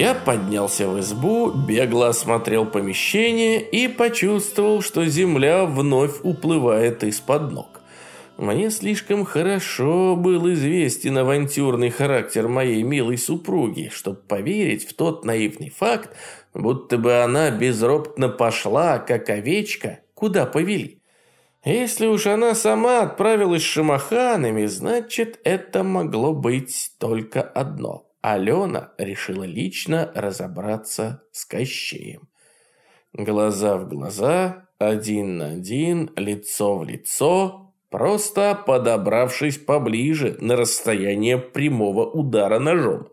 Я поднялся в избу, бегло осмотрел помещение и почувствовал, что земля вновь уплывает из-под ног. Мне слишком хорошо был известен авантюрный характер моей милой супруги, чтобы поверить в тот наивный факт, будто бы она безропотно пошла, как овечка, куда повели. Если уж она сама отправилась с шамаханами, значит, это могло быть только одно. Алена решила лично разобраться с Кощеем. Глаза в глаза, один на один, лицо в лицо, просто подобравшись поближе на расстояние прямого удара ножом.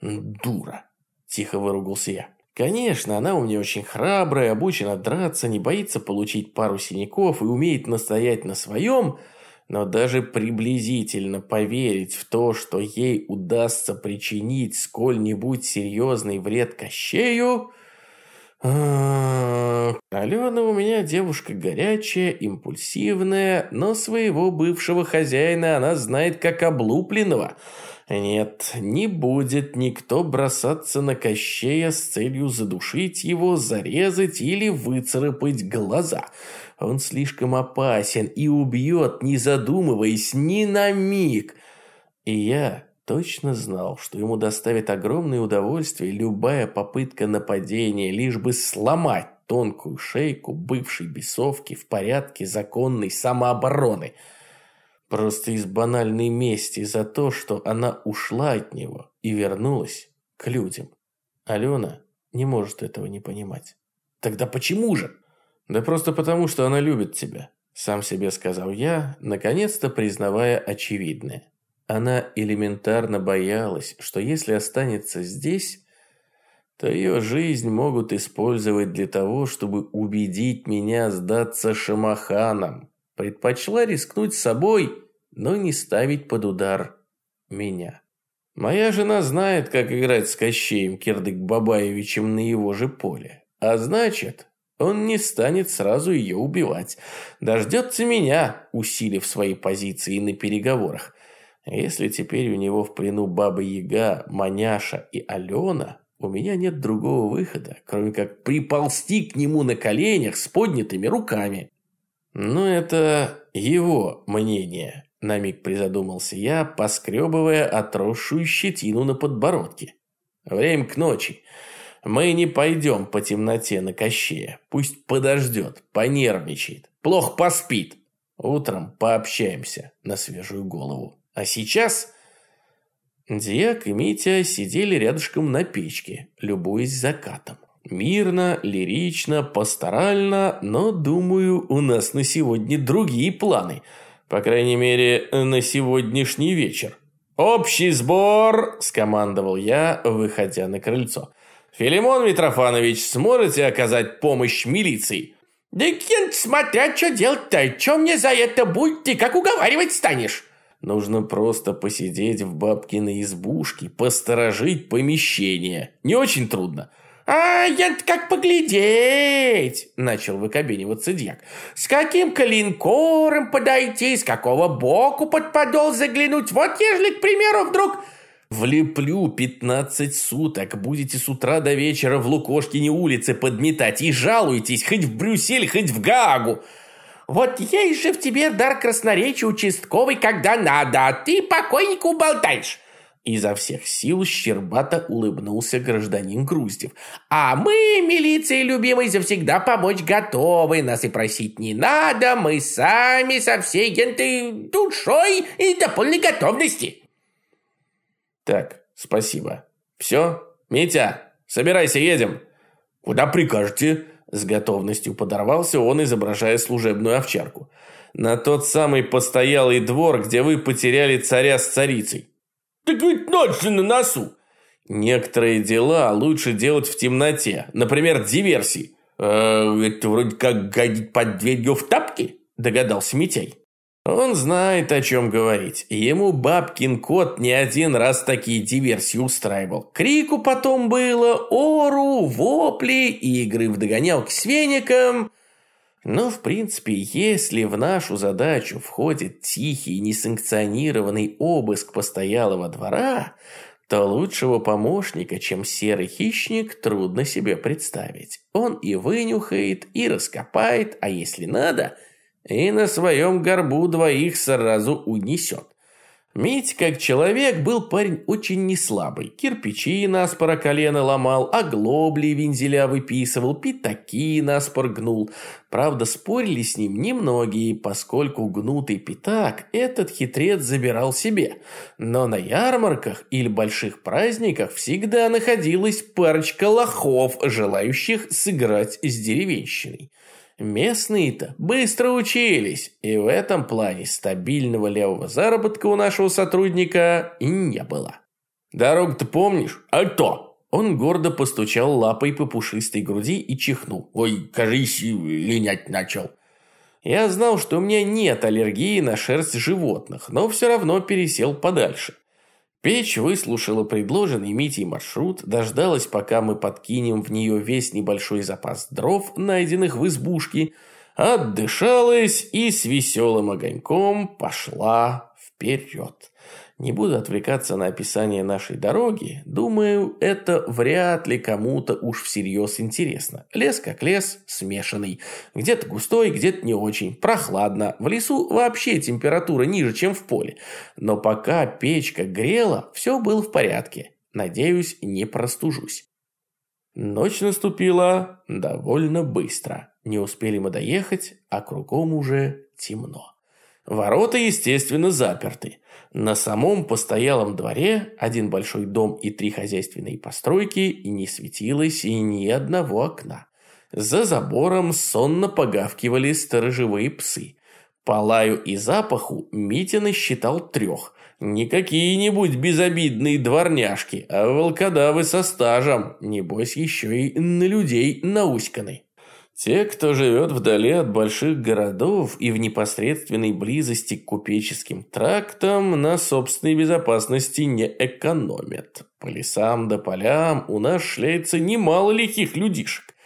«Дура!» – тихо выругался я. Конечно, она у меня очень храбрая, обучена драться, не боится получить пару синяков и умеет настоять на своем, но даже приблизительно поверить в то, что ей удастся причинить сколь-нибудь серьезный вред Кощею... Алена у меня девушка горячая, импульсивная, но своего бывшего хозяина она знает как облупленного – нет, не будет никто бросаться на Кощея с целью задушить его, зарезать или выцарапать глаза. Он слишком опасен и убьет, не задумываясь ни на миг. И я точно знал, что ему доставит огромное удовольствие любая попытка нападения, лишь бы сломать тонкую шейку бывшей бесовки в порядке законной самообороны – Просто из банальной мести за то, что она ушла от него и вернулась к людям. Алена не может этого не понимать. Тогда почему же? Да просто потому, что она любит тебя. Сам себе сказал я, наконец-то признавая очевидное. Она элементарно боялась, что если останется здесь, то ее жизнь могут использовать для того, чтобы убедить меня сдаться шамаханам предпочла рискнуть собой, но не ставить под удар меня. Моя жена знает, как играть с Кощеем Кирдык-Бабаевичем на его же поле. А значит, он не станет сразу ее убивать. Дождется меня, усилив свои позиции на переговорах. Если теперь у него в плену Баба Яга, Маняша и Алена, у меня нет другого выхода, кроме как приползти к нему на коленях с поднятыми руками. «Ну, это его мнение», – на миг призадумался я, поскребывая отросшую щетину на подбородке. «Время к ночи. Мы не пойдем по темноте на Кощея. Пусть подождет, понервничает, плохо поспит. Утром пообщаемся на свежую голову. А сейчас...» Диак и Митя сидели рядышком на печке, любуясь закатом. Мирно, лирично, пасторально, но, думаю, у нас на сегодня другие планы. По крайней мере, на сегодняшний вечер. «Общий сбор!» – скомандовал я, выходя на крыльцо. «Филимон Митрофанович, сможете оказать помощь милиции?» «Да кент, смотря что делать-то, что мне за это будет, ты как уговаривать станешь?» Нужно просто посидеть в бабкиной избушке, посторожить помещение. Не очень трудно. «А я как поглядеть!» – начал выкобениваться дьяк. «С каким калинкором подойти, с какого боку под подол заглянуть? Вот ежели, к примеру, вдруг...» «Влеплю пятнадцать суток, будете с утра до вечера в Лукошкине улице подметать и жалуетесь хоть в Брюссель, хоть в Гаагу!» «Вот есть же в тебе дар красноречия участковый, когда надо, а ты покойнику болтаешь!» Изо всех сил щербато улыбнулся гражданин Груздев. «А мы, милиции любимой, завсегда помочь готовы. Нас и просить не надо. Мы сами со всей гентой душой и до полной готовности». «Так, спасибо. Все? Митя, собирайся, едем». «Куда прикажете?» С готовностью подорвался он, изображая служебную овчарку. «На тот самый постоялый двор, где вы потеряли царя с царицей». Так ведь ночь же на носу. Некоторые дела лучше делать в темноте, например, диверсии. «Э, «Это вроде как гадить под дверью в тапки?» – догадался Митяй. Он знает, о чем говорить. Ему бабкин кот не один раз такие диверсии устраивал. Крику потом было, ору, вопли, игры в догонялки с веником. Но, в принципе, если в нашу задачу входит тихий, несанкционированный обыск постоялого двора, то лучшего помощника, чем серый хищник, трудно себе представить. Он и вынюхает, и раскопает, а если надо – и на своем горбу двоих сразу унесет. Мить, как человек, был парень очень неслабый. Кирпичи наспора колено ломал, оглобли вензеля выписывал, пятаки наспор гнул. Правда, спорили с ним немногие, поскольку гнутый пятак этот хитрец забирал себе. Но на ярмарках или больших праздниках всегда находилась парочка лохов, желающих сыграть с деревенщиной. Местные-то быстро учились, и в этом плане стабильного левого заработка у нашего сотрудника не было. «Дорогу-то помнишь? А то!» Он гордо постучал лапой по пушистой груди и чихнул. «Ой, кажись, линять начал». Я знал, что у меня нет аллергии на шерсть животных, но все равно пересел подальше. Печь выслушала предложенный Митей маршрут, дождалась, пока мы подкинем в нее весь небольшой запас дров, найденных в избушке, отдышалась и с веселым огоньком пошла вперед. Не буду отвлекаться на описание нашей дороги. Думаю, это вряд ли кому-то уж всерьез интересно. Лес как лес, смешанный. Где-то густой, где-то не очень. Прохладно. В лесу вообще температура ниже, чем в поле. Но пока печка грела, все было в порядке. Надеюсь, не простужусь. Ночь наступила довольно быстро. Не успели мы доехать, а кругом уже темно. Ворота, естественно, заперты. На самом постоялом дворе один большой дом и три хозяйственные постройки и не светилось и ни одного окна. За забором сонно погавкивали сторожевые псы. По лаю и запаху Митя насчитал трех. Не какие-нибудь безобидные дворняжки, а волкодавы со стажем, небось еще и на людей науськаны. Те, кто живет вдали от больших городов и в непосредственной близости к купеческим трактам, на собственной безопасности не экономят. По лесам да полям у нас шляется немало лихих людишек.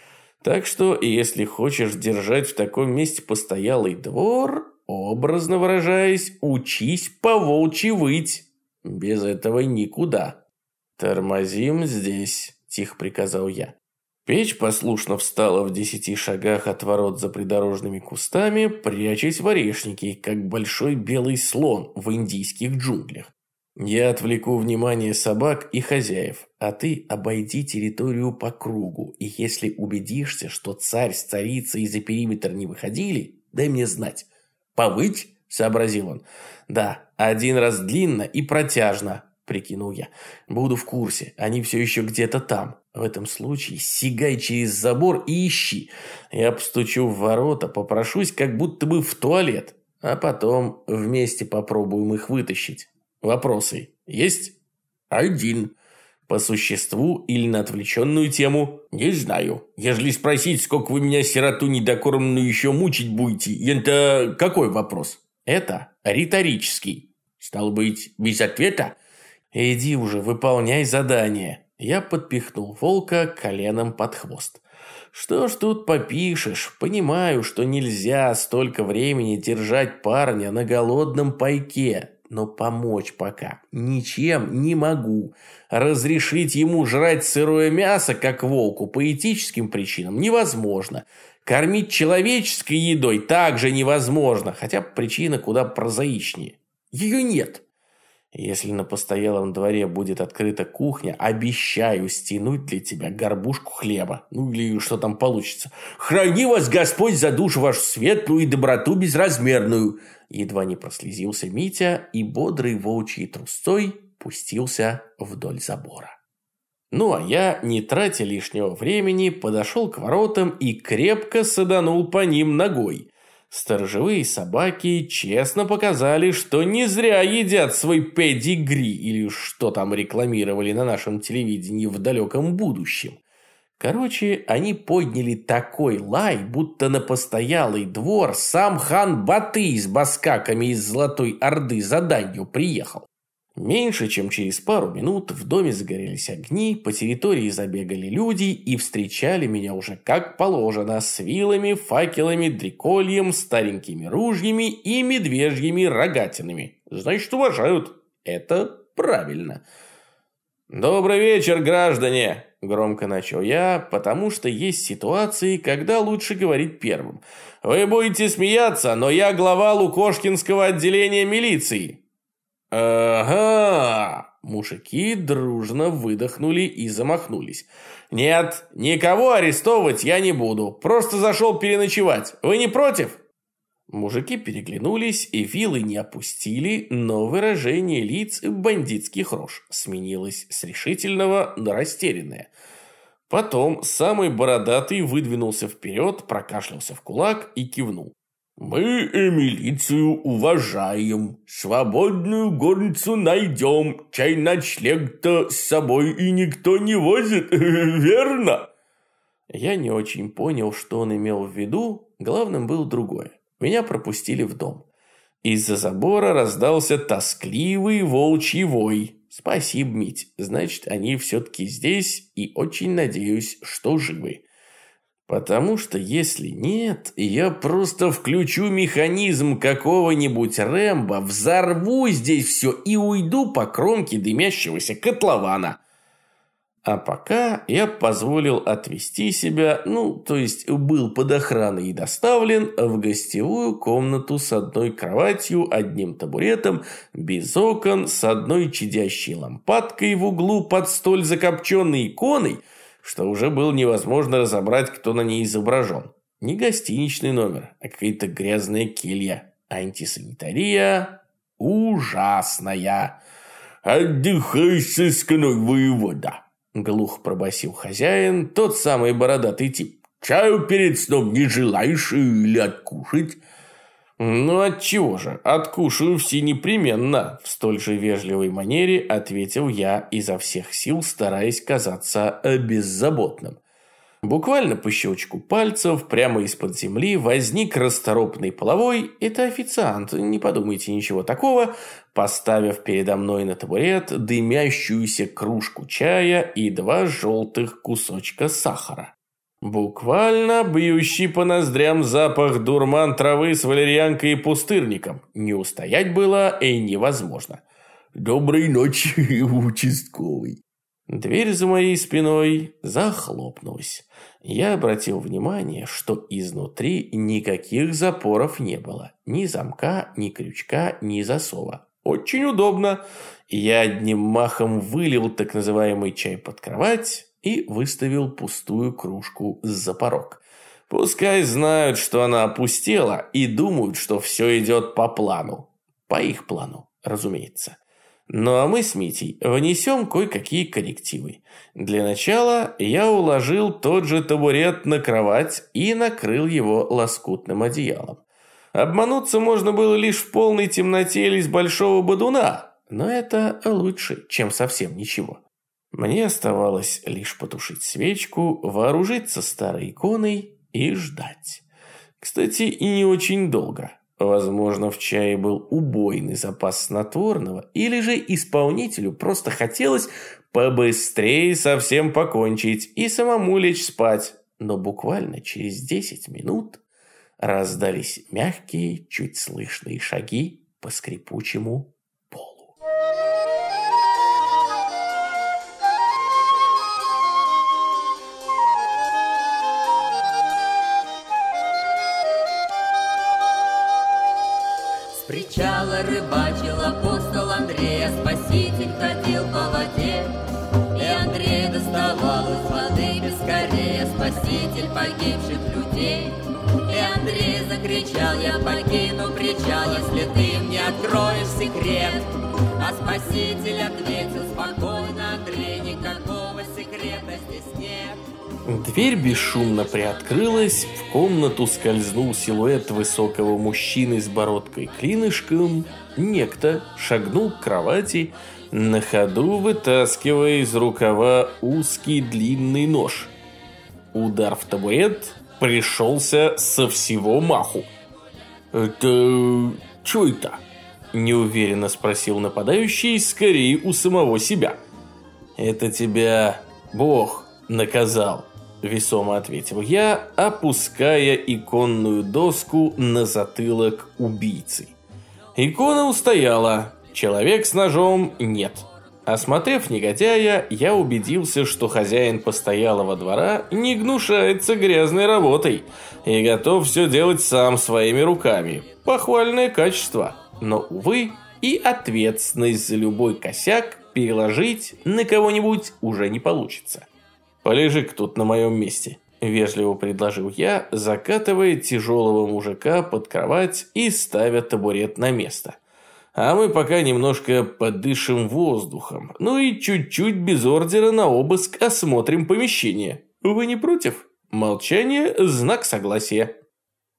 Так что, если хочешь держать в таком месте постоялый двор, образно выражаясь, учись по выть. Без этого никуда. «Тормозим здесь», – тихо приказал я. Печь послушно встала в десяти шагах от ворот за придорожными кустами, прячась в орешнике, как большой белый слон в индийских джунглях. Я отвлеку внимание собак и хозяев, а ты обойди территорию по кругу, и если убедишься, что царь с царицей за периметр не выходили, дай мне знать. Повыть? сообразил он. Да, один раз длинно и протяжно, прикинул я. Буду в курсе, они все еще где-то там. В этом случае сигай через забор и ищи. Я постучу в ворота, попрошусь как будто бы в туалет, а потом вместе попробуем их вытащить. Вопросы есть? Один. По существу или на отвлеченную тему? Не знаю. Ежели спросить, сколько вы меня, сироту недокормленную, еще мучить будете, это какой вопрос? Это риторический. Стал быть, без ответа? Иди уже, выполняй задание. Я подпихнул волка коленом под хвост. Что ж тут попишешь? Понимаю, что нельзя столько времени держать парня на голодном пайке, но помочь пока ничем не могу. Разрешить ему жрать сырое мясо, как волку, по этическим причинам невозможно. Кормить человеческой едой также невозможно, хотя причина куда прозаичнее. Ее нет. Если на постоялом дворе будет открыта кухня, обещаю стянуть для тебя горбушку хлеба. Ну или что там получится. Храни вас Господь за душу вашу светлую и доброту безразмерную. Едва не прослезился Митя и бодрый волчий трусцой пустился вдоль забора. Ну а я, не тратя лишнего времени, подошел к воротам и крепко саданул по ним ногой. Сторожевые собаки честно показали, что не зря едят свой педигри или что там рекламировали на нашем телевидении в далеком будущем. Короче, они подняли такой лай, будто на постоялый двор сам хан Баты с баскаками из Золотой Орды за данью приехал. Меньше чем через пару минут в доме загорелись огни, по территории забегали люди и встречали меня уже как положено, с вилами, факелами, дрекольем, старенькими ружьями и медвежьими рогатинами. Значит, уважают. Это правильно. «Добрый вечер, граждане!» – громко начал я, потому что есть ситуации, когда лучше говорить первым. «Вы будете смеяться, но я глава Лукошкинского отделения милиции». «Ага!» Мужики дружно выдохнули и замахнулись. «Нет, никого арестовывать я не буду. Просто зашел переночевать. Вы не против?» Мужики переглянулись и вилы не опустили, но выражение лиц бандитских рож сменилось с решительного на растерянное. Потом самый бородатый выдвинулся вперед, прокашлялся в кулак и кивнул. «Мы и милицию уважаем, свободную горницу найдем, чай ночлег-то с собой и никто не возит, верно?» Я не очень понял, что он имел в виду, главным было другое. Меня пропустили в дом. Из-за забора раздался тоскливый волчий вой. «Спасибо, Мить, значит, они все-таки здесь и очень надеюсь, что живы». Потому что если нет, я просто включу механизм какого-нибудь Рэмбо, взорву здесь все и уйду по кромке дымящегося котлована. А пока я позволил отвести себя, ну, то есть был под охраной и доставлен в гостевую комнату с одной кроватью, одним табуретом, без окон, с одной чадящей лампадкой в углу под столь закопченной иконой – что уже было невозможно разобрать, кто на ней изображен. Не гостиничный номер, а какая-то грязная келья. Антисанитария ужасная. «Отдыхай, сыскной воевода!» Глух пробасил хозяин, тот самый бородатый тип. «Чаю перед сном не желаешь или откушать?» «Ну отчего же, откушаю все непременно», – в столь же вежливой манере ответил я изо всех сил, стараясь казаться беззаботным. Буквально по щелчку пальцев, прямо из-под земли, возник расторопный половой, это официант, не подумайте ничего такого, поставив передо мной на табурет дымящуюся кружку чая и два желтых кусочка сахара. Буквально бьющий по ноздрям запах дурман травы с валерьянкой и пустырником. Не устоять было и невозможно. «Доброй ночи, участковый!» Дверь за моей спиной захлопнулась. Я обратил внимание, что изнутри никаких запоров не было. Ни замка, ни крючка, ни засова. Очень удобно. Я одним махом вылил так называемый чай под кровать, и выставил пустую кружку за порог. Пускай знают, что она опустела, и думают, что все идет по плану. По их плану, разумеется. Ну а мы с Митей внесем кое-какие коррективы. Для начала я уложил тот же табурет на кровать и накрыл его лоскутным одеялом. Обмануться можно было лишь в полной темноте или с большого бодуна, но это лучше, чем совсем ничего. Мне оставалось лишь потушить свечку, вооружиться старой иконой и ждать. Кстати, и не очень долго. Возможно, в чае был убойный запас снотворного, или же исполнителю просто хотелось побыстрее совсем покончить и самому лечь спать. Но буквально через 10 минут раздались мягкие, чуть слышные шаги по скрипучему рыбачил апостол Андрей, а спаситель ходил по воде. И Андрей доставал из воды без скорее спаситель погибших людей. И Андрей закричал, я покину причал, если ты мне откроешь секрет. А спаситель ответил спокойно, Дверь бесшумно приоткрылась, в комнату скользнул силуэт высокого мужчины с бородкой-клинышком. Некто шагнул к кровати, на ходу вытаскивая из рукава узкий длинный нож. Удар в табурет пришелся со всего маху. «Это... что это?» – неуверенно спросил нападающий, скорее у самого себя. «Это тебя Бог наказал», – весомо ответил я, опуская иконную доску на затылок убийцы. Икона устояла, человек с ножом нет. Осмотрев негодяя, я убедился, что хозяин постоялого двора не гнушается грязной работой и готов все делать сам своими руками. Похвальное качество, но, увы, и ответственность за любой косяк переложить на кого-нибудь уже не получится. «Полежи-ка тут на моем месте», – вежливо предложил я, закатывая тяжелого мужика под кровать и ставя табурет на место. А мы пока немножко подышим воздухом. Ну и чуть-чуть без ордера на обыск осмотрим помещение. Вы не против? Молчание – знак согласия.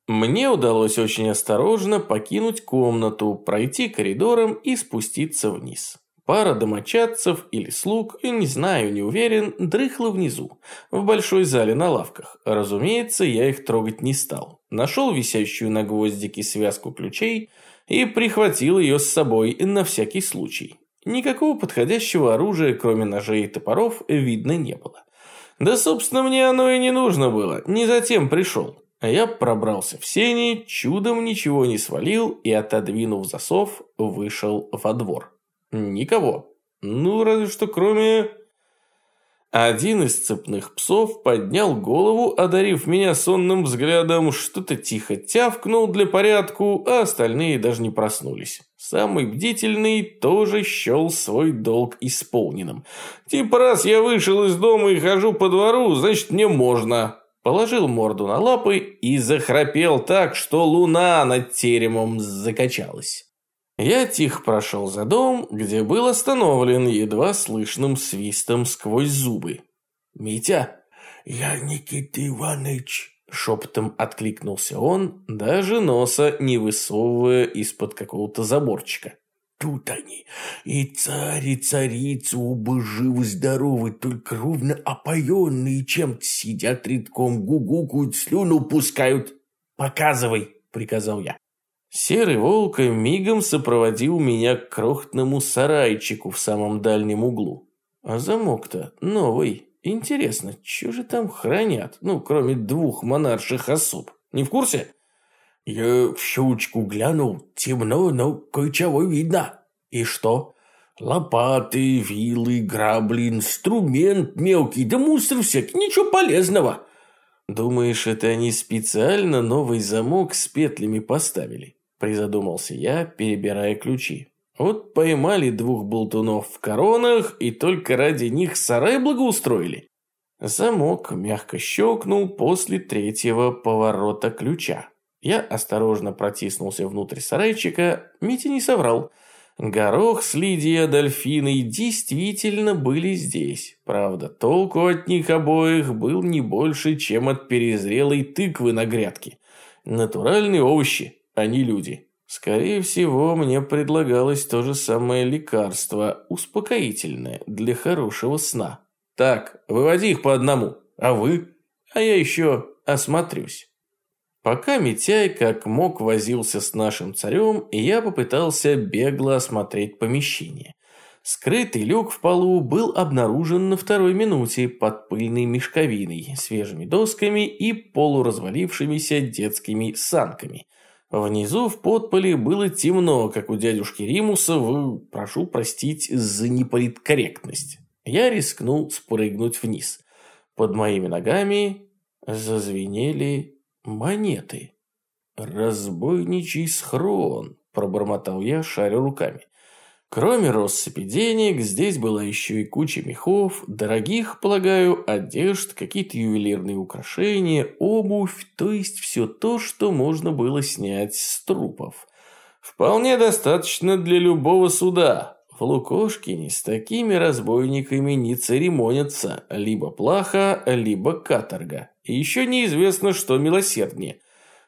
Мне удалось очень осторожно покинуть комнату, пройти коридором и спуститься вниз. Пара домочадцев или слуг, не знаю, не уверен, дрыхла внизу, в большой зале на лавках. Разумеется, я их трогать не стал. Нашел висящую на гвоздике связку ключей – и прихватил ее с собой на всякий случай. Никакого подходящего оружия, кроме ножей и топоров, видно не было. Да, собственно, мне оно и не нужно было, не затем пришел. Я пробрался в сени, чудом ничего не свалил и, отодвинув засов, вышел во двор. Никого. Ну, разве что кроме один из цепных псов поднял голову, одарив меня сонным взглядом, что-то тихо тявкнул для порядку, а остальные даже не проснулись. Самый бдительный тоже счел свой долг исполненным. Типа раз я вышел из дома и хожу по двору, значит мне можно. Положил морду на лапы и захрапел так, что луна над теремом закачалась. Я тихо прошел за дом, где был остановлен едва слышным свистом сквозь зубы. «Митя!» «Я Никита Иванович!» Шепотом откликнулся он, даже носа не высовывая из-под какого-то заборчика. Тут они, и царь, и царица оба живы-здоровы, только ровно опоенные чем-то сидят редком, гугукают, слюну пускают. «Показывай!» — приказал я. Серый волк мигом сопроводил меня к крохотному сарайчику в самом дальнем углу. А замок-то новый. Интересно, что же там хранят? Ну, кроме двух монарших особ. Не в курсе? Я в щучку глянул. Темно, но кое-чего видно. И что? Лопаты, вилы, грабли, инструмент мелкий, да мусор всякий, ничего полезного. Думаешь, это они специально новый замок с петлями поставили? Призадумался я, перебирая ключи. Вот поймали двух болтунов в коронах и только ради них сарай благоустроили. Замок мягко щелкнул после третьего поворота ключа. Я осторожно протиснулся внутрь сарайчика, Митя не соврал. Горох с Лидией Адольфиной действительно были здесь. Правда, толку от них обоих был не больше, чем от перезрелой тыквы на грядке. Натуральные овощи, они люди. Скорее всего, мне предлагалось то же самое лекарство, успокоительное, для хорошего сна. Так, выводи их по одному. А вы? А я еще осмотрюсь. Пока Митяй как мог возился с нашим царем, я попытался бегло осмотреть помещение. Скрытый люк в полу был обнаружен на второй минуте под пыльной мешковиной, свежими досками и полуразвалившимися детскими санками – Внизу в подполе было темно, как у дядюшки Римуса в «прошу простить за неполиткорректность». Я рискнул спрыгнуть вниз. Под моими ногами зазвенели монеты. «Разбойничий схрон», – пробормотал я, шаря руками. Кроме россыпи денег, здесь была еще и куча мехов, дорогих, полагаю, одежд, какие-то ювелирные украшения, обувь, то есть все то, что можно было снять с трупов. Вполне достаточно для любого суда. В Лукошкине с такими разбойниками не церемонятся. Либо плаха, либо каторга. И еще неизвестно, что милосерднее.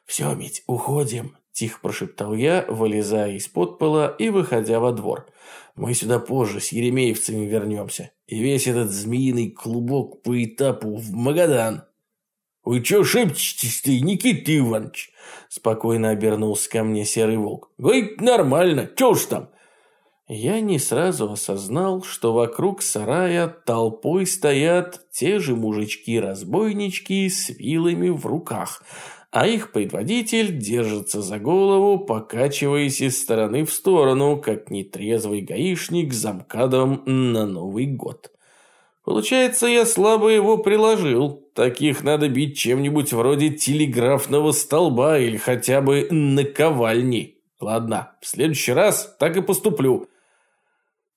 «Все, Мить, уходим», – тихо прошептал я, вылезая из-под пола и выходя во двор. «Мы сюда позже с еремеевцами вернемся. И весь этот змеиный клубок по этапу в Магадан». «Вы чё шепчетесь-то, Никита Иванович?» Спокойно обернулся ко мне серый волк. «Говорит, нормально, чё уж там?» Я не сразу осознал, что вокруг сарая толпой стоят те же мужички-разбойнички с вилами в руках, а их предводитель держится за голову, покачиваясь из стороны в сторону, как нетрезвый гаишник с замкадом на Новый год. Получается, я слабо его приложил. Таких надо бить чем-нибудь вроде телеграфного столба или хотя бы наковальни. Ладно, в следующий раз так и поступлю.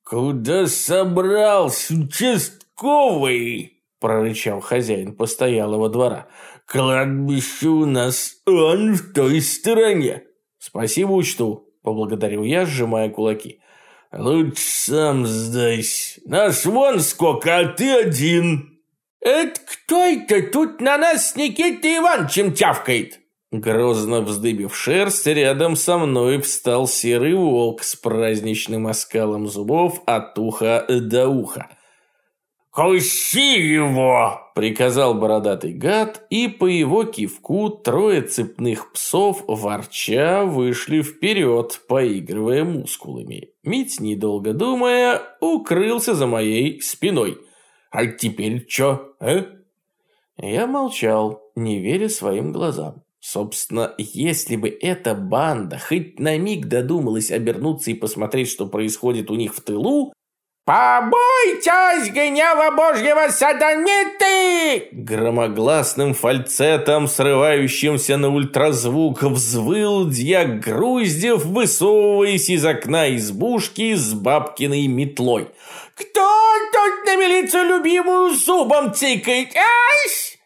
«Куда собрался, участковый?» – прорычал хозяин постоялого двора. «Кладбище у нас он в той стороне». «Спасибо, учту», – поблагодарил я, сжимая кулаки. Лучше сам сдайся. Нас вон сколько, а ты один. Это кто это тут на нас с Никитой Ивановичем тявкает? Грозно вздыбив шерсть, рядом со мной встал серый волк с праздничным оскалом зубов от уха до уха. «Куси его!» – приказал бородатый гад, и по его кивку трое цепных псов ворча вышли вперед, поигрывая мускулами. Мить, недолго думая, укрылся за моей спиной. «А теперь чё, а?» Я молчал, не веря своим глазам. Собственно, если бы эта банда хоть на миг додумалась обернуться и посмотреть, что происходит у них в тылу, «Побойтесь гнева Божьего садомиты!» Громогласным фальцетом, срывающимся на ультразвук, взвыл дьяк Груздев, высовываясь из окна избушки с бабкиной метлой. «Кто тут на милицию любимую зубом цикает? Ась!»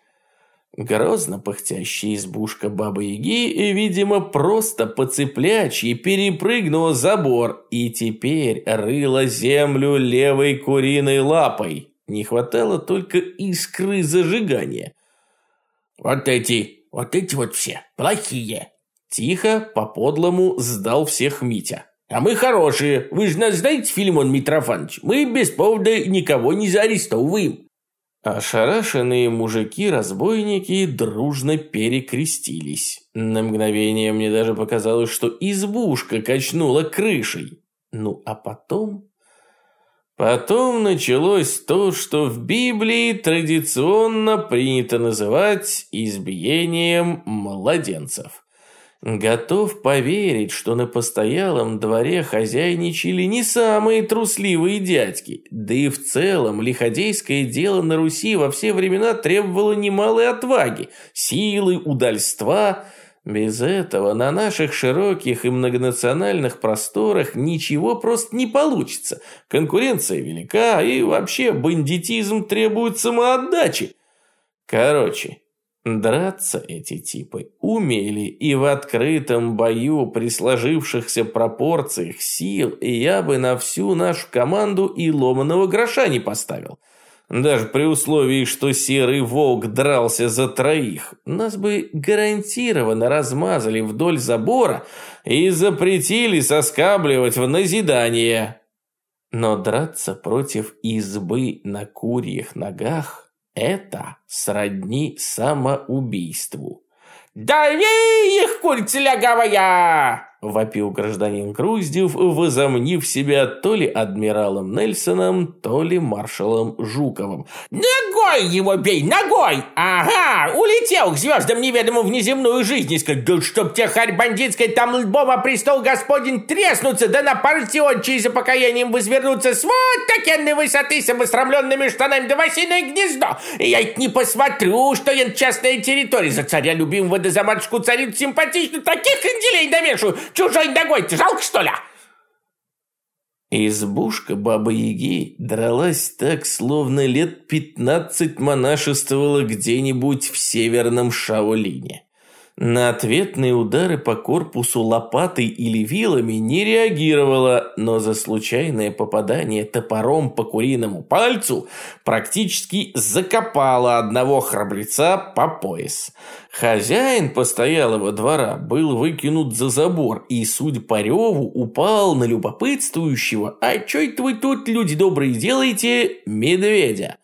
Грозно пыхтящая избушка Бабы-Яги, видимо, просто по цыплячьи перепрыгнула забор и теперь рыла землю левой куриной лапой. Не хватало только искры зажигания. «Вот эти, вот эти вот все, плохие!» Тихо, по-подлому сдал всех Митя. «А мы хорошие. Вы же нас знаете, Филимон Митрофанович? Мы без повода никого не заарестовываем». Ошарашенные мужики-разбойники дружно перекрестились. На мгновение мне даже показалось, что избушка качнула крышей. Ну а потом... Потом началось то, что в Библии традиционно принято называть избиением младенцев. Готов поверить, что на постоялом дворе хозяйничали не самые трусливые дядьки. Да и в целом лиходейское дело на Руси во все времена требовало немалой отваги, силы, удальства. Без этого на наших широких и многонациональных просторах ничего просто не получится. Конкуренция велика, и вообще бандитизм требует самоотдачи. Короче, Драться эти типы умели и в открытом бою при сложившихся пропорциях сил я бы на всю нашу команду и ломаного гроша не поставил. Даже при условии, что серый волк дрался за троих, нас бы гарантированно размазали вдоль забора и запретили соскабливать в назидание. Но драться против избы на курьих ногах это сродни самоубийству. «Дави их, курица лягавая!» – вопил гражданин Груздев, возомнив себя то ли адмиралом Нельсоном, то ли маршалом Жуковым. «Ногой его бей, ногой! Ага, улетел к звездам неведомую внеземную жизнь искать. Да чтоб тебе, харь бандитская, там лбом престол господин треснуться, да на партиончей за покаянием возвернуться с вот такенной высоты с обостромленными штанами да в гнездо. И я не посмотрю, что я частная территория за царя любимого да за матушку царицу симпатичную таких кренделей довешу. Чужой ногой-то жалко, что ли? Избушка Бабы-Яги дралась так, словно лет пятнадцать монашествовала где-нибудь в северном Шаолине. На ответные удары по корпусу лопатой или вилами не реагировала, но за случайное попадание топором по куриному пальцу практически закопала одного храбреца по пояс. Хозяин постоялого двора был выкинут за забор и, судя по реву, упал на любопытствующего «А чё это вы тут, люди добрые, делаете?» медведя.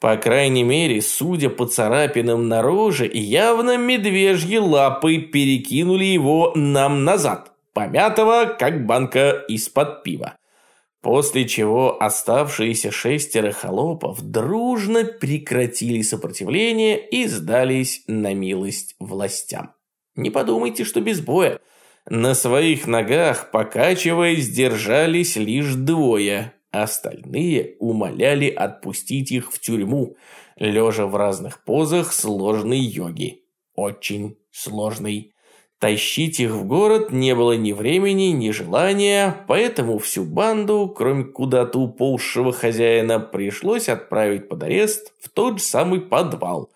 По крайней мере, судя по царапинам на роже, явно медвежьи лапы перекинули его нам назад, помятого, как банка из-под пива. После чего оставшиеся шестеро холопов дружно прекратили сопротивление и сдались на милость властям. Не подумайте, что без боя. На своих ногах, покачиваясь, держались лишь двое Остальные умоляли отпустить их в тюрьму, лежа в разных позах сложной йоги. Очень сложной. Тащить их в город не было ни времени, ни желания, поэтому всю банду, кроме куда-то уползшего хозяина, пришлось отправить под арест в тот же самый подвал.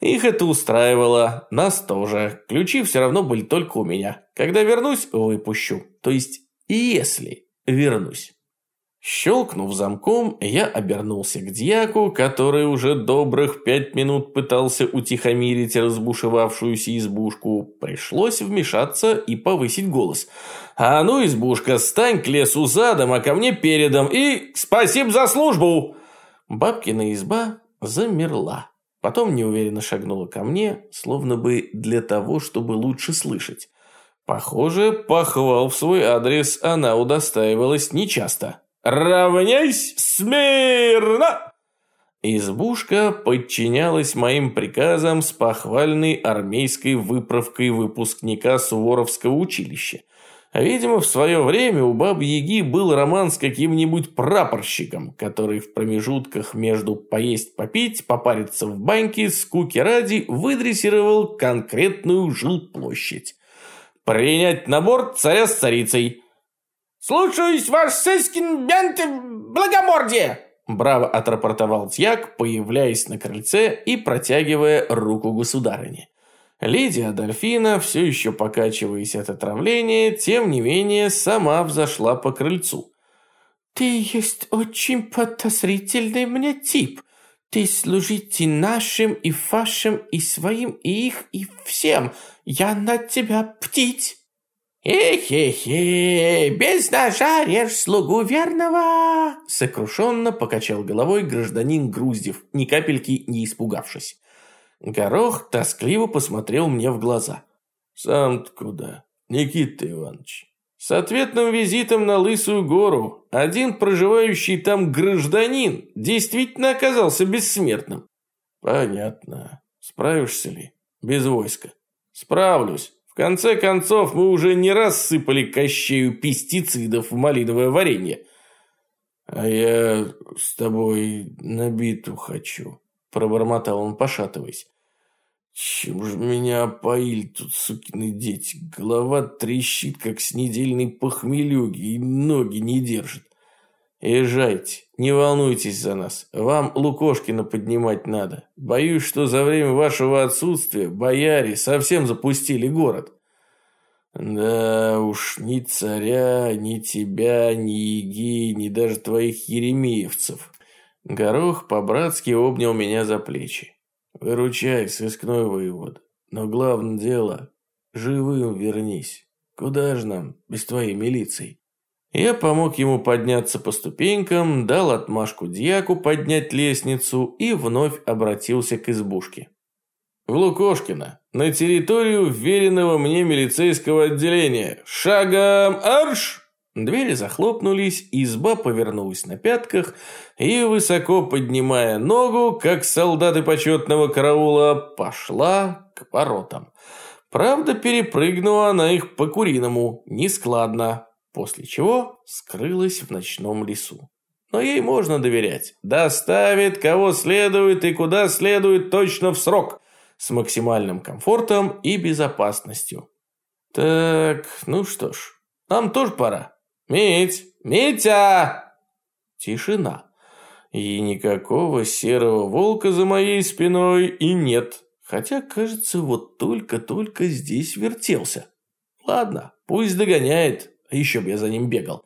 Их это устраивало, нас тоже. Ключи все равно были только у меня. Когда вернусь, выпущу. То есть, если вернусь. Щелкнув замком, я обернулся к дьяку, который уже добрых пять минут пытался утихомирить разбушевавшуюся избушку. Пришлось вмешаться и повысить голос. «А ну, избушка, стань к лесу задом, а ко мне передом, и спасибо за службу!» Бабкина изба замерла. Потом неуверенно шагнула ко мне, словно бы для того, чтобы лучше слышать. Похоже, похвал в свой адрес она удостаивалась нечасто. «Равняйсь смирно!» Избушка подчинялась моим приказам с похвальной армейской выправкой выпускника Суворовского училища. Видимо, в свое время у Бабы-Яги был роман с каким-нибудь прапорщиком, который в промежутках между поесть-попить, попариться в баньке, скуки ради, выдрессировал конкретную жилплощадь. «Принять набор царя с царицей!» «Слушаюсь, ваш сыскин бент благомордие!» Браво отрапортовал Тьяк, появляясь на крыльце и протягивая руку государыне. Леди Адольфина, все еще покачиваясь от отравления, тем не менее сама взошла по крыльцу. «Ты есть очень подозрительный мне тип. Ты служите нашим и вашим, и своим, и их, и всем. Я на тебя птить!» «Хе-хе-хе, без ножа режь слугу верного!» Сокрушенно покачал головой гражданин Груздев, ни капельки не испугавшись. Горох тоскливо посмотрел мне в глаза. «Сам-то куда, Никита Иванович?» С ответным визитом на Лысую гору один проживающий там гражданин действительно оказался бессмертным. «Понятно. Справишься ли? Без войска?» «Справлюсь. В конце концов, мы уже не раз сыпали кощею пестицидов в малиновое варенье. А я с тобой на биту хочу, пробормотал он, пошатываясь. Чем же меня опоили тут, сукины дети? Голова трещит, как с недельной похмелюги, и ноги не держит. Езжайте, не волнуйтесь за нас. Вам Лукошкина поднимать надо. Боюсь, что за время вашего отсутствия бояре совсем запустили город. Да уж, ни царя, ни тебя, ни еги, ни даже твоих еремеевцев. Горох по-братски обнял меня за плечи. Выручай, сыскной воевод. Но главное дело, живым вернись. Куда же нам без твоей милиции? Я помог ему подняться по ступенькам, дал отмашку дьяку поднять лестницу и вновь обратился к избушке. «В Лукошкино, на территорию вверенного мне милицейского отделения. Шагом арш!» Двери захлопнулись, изба повернулась на пятках и, высоко поднимая ногу, как солдаты почетного караула, пошла к воротам. Правда, перепрыгнула она их по-куриному, нескладно, после чего скрылась в ночном лесу. Но ей можно доверять. Доставит кого следует и куда следует точно в срок, с максимальным комфортом и безопасностью. Так, ну что ж, нам тоже пора. Мить, Митя! Тишина. И никакого серого волка за моей спиной и нет. Хотя, кажется, вот только-только здесь вертелся. Ладно, пусть догоняет, еще бы я за ним бегал.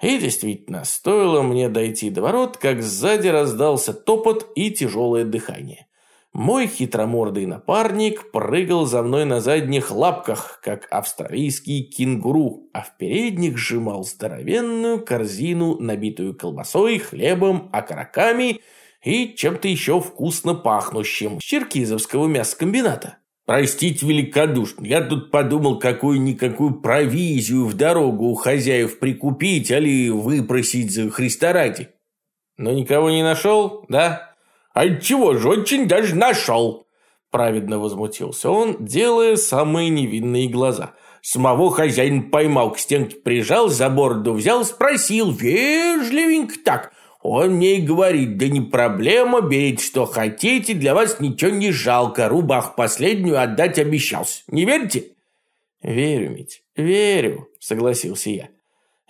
И действительно, стоило мне дойти до ворот, как сзади раздался топот и тяжелое дыхание. Мой хитромордый напарник прыгал за мной на задних лапках, как австралийский кенгуру, а в передних сжимал здоровенную корзину, набитую колбасой, хлебом, окороками и чем-то еще вкусно пахнущим с черкизовского мясокомбината. Простите великодушно, я тут подумал, какую-никакую провизию в дорогу у хозяев прикупить, али выпросить за Христа ради. Но никого не нашел, да? А чего же, очень даже нашел. Праведно возмутился он, делая самые невинные глаза. Самого хозяина поймал, к стенке прижал, за бороду взял, спросил, вежливенько так – он мне и говорит, да не проблема, берите что хотите, для вас ничего не жалко, рубах последнюю отдать обещался. Не верите? Верю, Мить, верю, согласился я.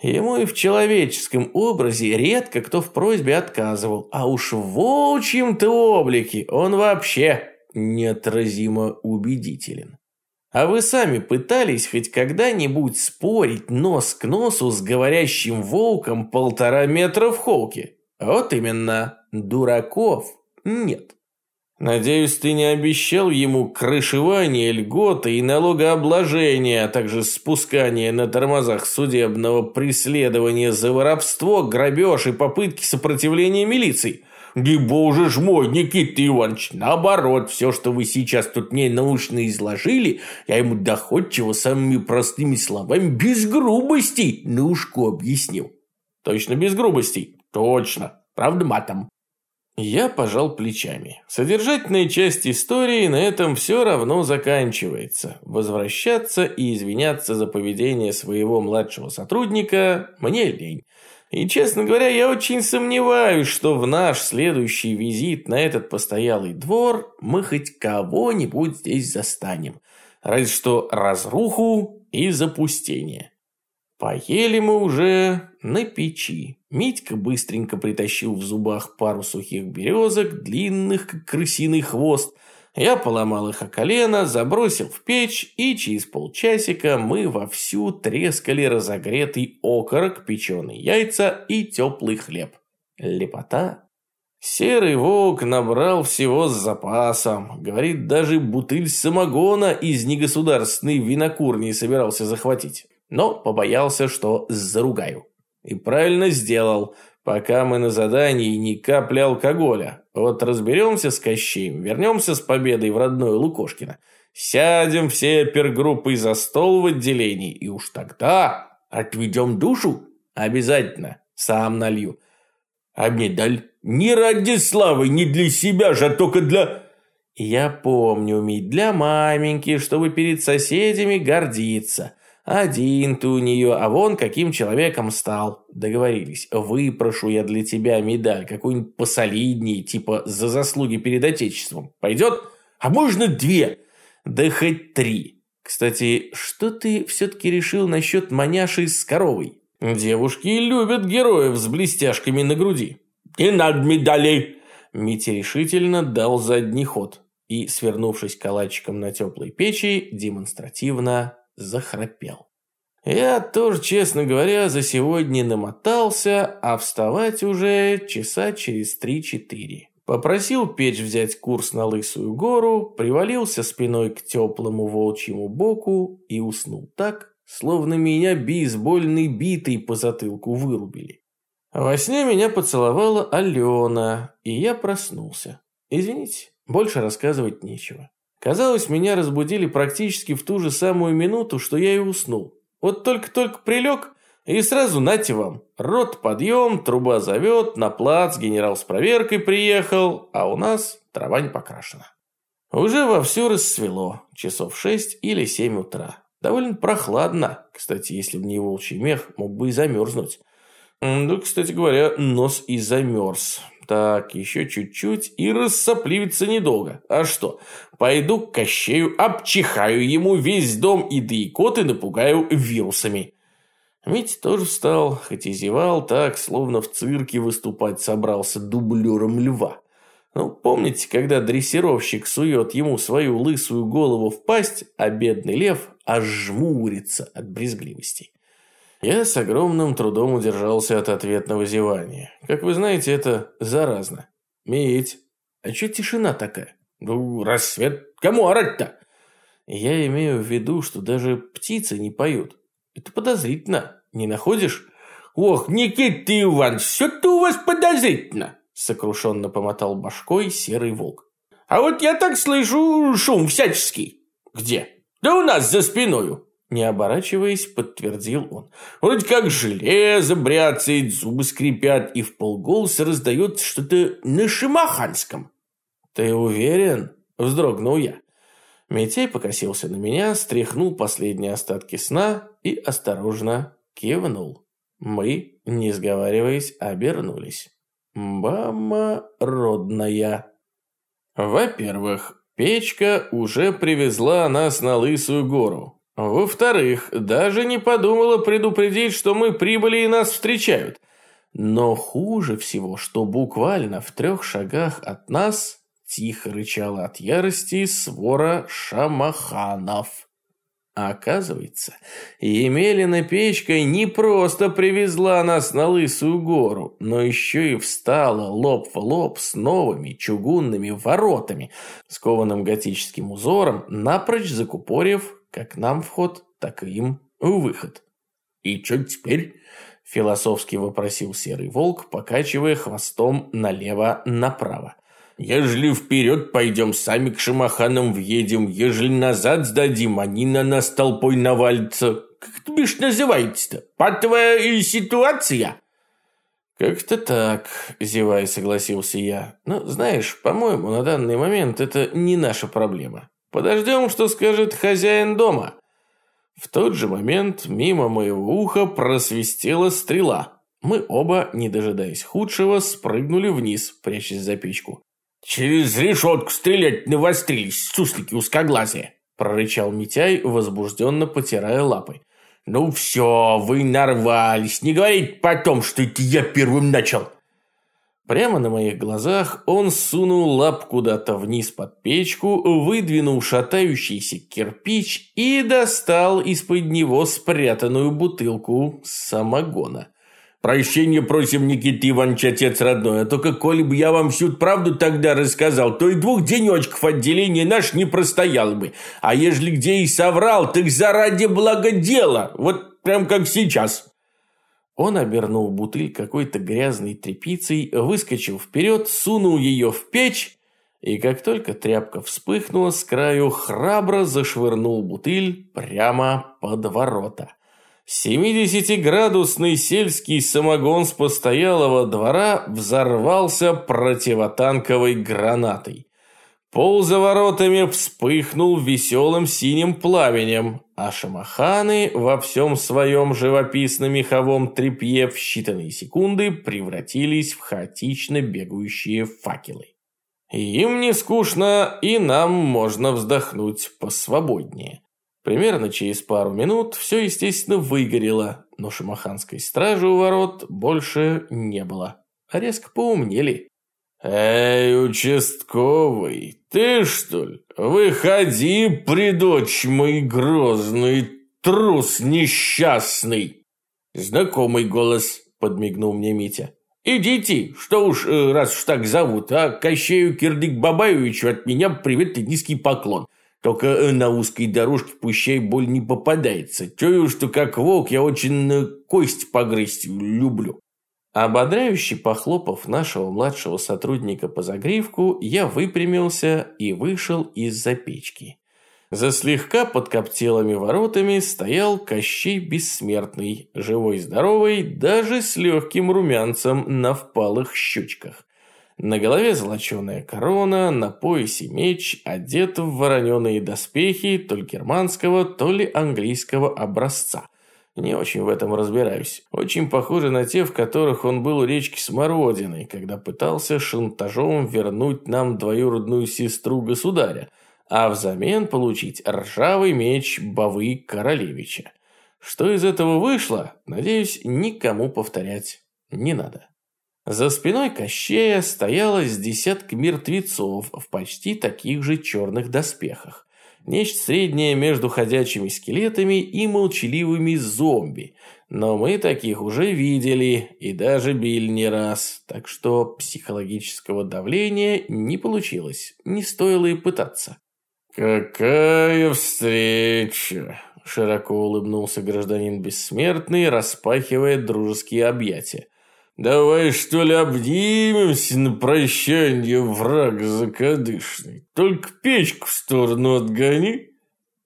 Ему и в человеческом образе редко кто в просьбе отказывал, а уж в волчьем-то облике он вообще неотразимо убедителен. А вы сами пытались хоть когда-нибудь спорить нос к носу с говорящим волком полтора метра в холке? Вот именно, дураков нет. Надеюсь, ты не обещал ему крышевание, льготы и налогообложения, а также спускание на тормозах судебного преследования за воровство, грабеж и попытки сопротивления милиции. Да боже ж мой, Никита Иванович, наоборот, все, что вы сейчас тут мне научно изложили, я ему доходчиво самыми простыми словами, без грубостей, на ушко объяснил. Точно без грубостей. Точно. Правда, матом. Я пожал плечами. Содержательная часть истории на этом все равно заканчивается. Возвращаться и извиняться за поведение своего младшего сотрудника мне лень. И, честно говоря, я очень сомневаюсь, что в наш следующий визит на этот постоялый двор мы хоть кого-нибудь здесь застанем. Разве что разруху и запустение. Поели мы уже на печи. Митька быстренько притащил в зубах пару сухих березок, длинных, как крысиный хвост. Я поломал их о колено, забросил в печь, и через полчасика мы вовсю трескали разогретый окорок, печеные яйца и теплый хлеб. Лепота. Серый волк набрал всего с запасом. Говорит, даже бутыль самогона из негосударственной винокурни собирался захватить но побоялся, что заругаю. И правильно сделал, пока мы на задании ни капли алкоголя. Вот разберемся с Кощеем, вернемся с победой в родное Лукошкино, сядем все опергруппой за стол в отделении, и уж тогда отведем душу обязательно, сам налью. А медаль не ради славы, не для себя же, а только для... Я помню, Мить, для маменьки, чтобы перед соседями гордиться. Один ты у нее, а вон каким человеком стал. Договорились. Выпрошу я для тебя медаль, какую-нибудь посолиднее, типа за заслуги перед Отечеством. Пойдет? А можно две? Да хоть три. Кстати, что ты все-таки решил насчет маняши с коровой? Девушки любят героев с блестяшками на груди. Не надо медалей. Митя решительно дал задний ход и, свернувшись калачиком на теплой печи, демонстративно захрапел. Я тоже, честно говоря, за сегодня намотался, а вставать уже часа через три-четыре. Попросил печь взять курс на Лысую гору, привалился спиной к теплому волчьему боку и уснул так, словно меня бейсбольной битой по затылку вырубили. Во сне меня поцеловала Алена, и я проснулся. Извините, больше рассказывать нечего. Казалось, меня разбудили практически в ту же самую минуту, что я и уснул. Вот только-только прилег, и сразу нате вам. Рот подъем, труба зовет, на плац генерал с проверкой приехал, а у нас трава не покрашена. Уже вовсю рассвело, часов шесть или семь утра. Довольно прохладно, кстати, если бы не волчий мех, мог бы и замерзнуть. Да, кстати говоря, нос и замерз. Так, еще чуть-чуть и рассопливиться недолго. А что, пойду к Кощею, обчихаю ему весь дом и да и коты напугаю вирусами. Митя тоже встал, хоть и зевал так, словно в цирке выступать собрался дублером льва. Ну, помните, когда дрессировщик сует ему свою лысую голову в пасть, а бедный лев аж от брезгливости? Я с огромным трудом удержался от ответного зевания. Как вы знаете, это заразно. Медь. А чё тишина такая? Ну, рассвет. Кому орать-то? Я имею в виду, что даже птицы не поют. Это подозрительно. Не находишь? Ох, Никита Иванович, все-то у вас подозрительно. Сокрушенно помотал башкой серый волк. А вот я так слышу шум всяческий. Где? Да у нас за спиною. Не оборачиваясь, подтвердил он. Вроде как железо бряцает, зубы скрипят, и в полголоса раздается что-то на шимаханском. «Ты уверен?» – вздрогнул я. Митей покосился на меня, стряхнул последние остатки сна и осторожно кивнул. Мы, не сговариваясь, обернулись. Мама родная. Во-первых, печка уже привезла нас на Лысую гору. Во-вторых, даже не подумала предупредить, что мы прибыли и нас встречают. Но хуже всего, что буквально в трех шагах от нас тихо рычала от ярости свора шамаханов. А оказывается, Емелина печкой не просто привезла нас на Лысую гору, но еще и встала лоб в лоб с новыми чугунными воротами, скованным готическим узором, напрочь закупорив как нам вход, так и им выход. «И что теперь?» – философски вопросил серый волк, покачивая хвостом налево-направо. «Ежели вперед пойдем, сами к шамаханам въедем, ежели назад сдадим, они на нас толпой навалятся. Как это бишь называется-то? Патовая ситуация?» «Как-то так», – зевая согласился я. «Но, знаешь, по-моему, на данный момент это не наша проблема. Подождем, что скажет хозяин дома». В тот же момент мимо моего уха просвистела стрела. Мы оба, не дожидаясь худшего, спрыгнули вниз, прячась за печку. «Через решетку стрелять навострились, суслики узкоглазые!» прорычал Митяй, возбужденно потирая лапой. «Ну все, вы нарвались, не говорите потом, что это я первым начал!» Прямо на моих глазах он сунул лап куда-то вниз под печку, выдвинул шатающийся кирпич и достал из-под него спрятанную бутылку самогона. «Прощения просим, Никита Иванович, отец родной, а только коли бы я вам всю правду тогда рассказал, то и двух денечков отделения наш не простоял бы. А ежели где и соврал, так заради блага дела, вот прям как сейчас». Он обернул бутыль какой-то грязной тряпицей, выскочил вперед, сунул ее в печь, и как только тряпка вспыхнула с краю, храбро зашвырнул бутыль прямо под ворота. Семидесятиградусный сельский самогон с постоялого двора взорвался противотанковой гранатой. Пол за воротами вспыхнул веселым синим пламенем, а шамаханы во всем своем живописно-меховом тряпье в считанные секунды превратились в хаотично бегающие факелы. Им не скучно, и нам можно вздохнуть посвободнее. Примерно через пару минут все, естественно, выгорело, но шамаханской стражи у ворот больше не было. А резко поумнели. «Эй, участковый, ты что ли? Выходи, придочь мой грозный, трус несчастный!» «Знакомый голос», — подмигнул мне Митя. «Идите, что уж, э, раз уж так зовут, а Кощею Кирдык-Бабаевичу от меня привет и низкий поклон. Только э, на узкой дорожке пущай боль не попадается. Чую, что как волк я очень э, кость погрызть люблю». Ободряюще похлопав нашего младшего сотрудника по загривку, я выпрямился и вышел из-за печки. За слегка подкоптелыми воротами стоял Кощей Бессмертный, живой-здоровый, даже с легким румянцем на впалых щучках. На голове золоченая корона, на поясе меч, одет в вороненые доспехи то ли германского, то ли английского образца. Не очень в этом разбираюсь. Очень похожи на те, в которых он был у речки Смородиной, когда пытался шантажом вернуть нам двоюродную сестру государя, а взамен получить ржавый меч Бавы Королевича. Что из этого вышло, надеюсь, никому повторять не надо. За спиной Кощея стояло с десяток мертвецов в почти таких же черных доспехах. Нечто среднее между ходячими скелетами и молчаливыми зомби. Но мы таких уже видели и даже били не раз, так что психологического давления не получилось, не стоило и пытаться. «Какая встреча!» – широко улыбнулся гражданин Бессмертный, распахивая дружеские объятия. «Давай, что ли, обнимемся на прощание, враг закадышный. Только печку в сторону отгони».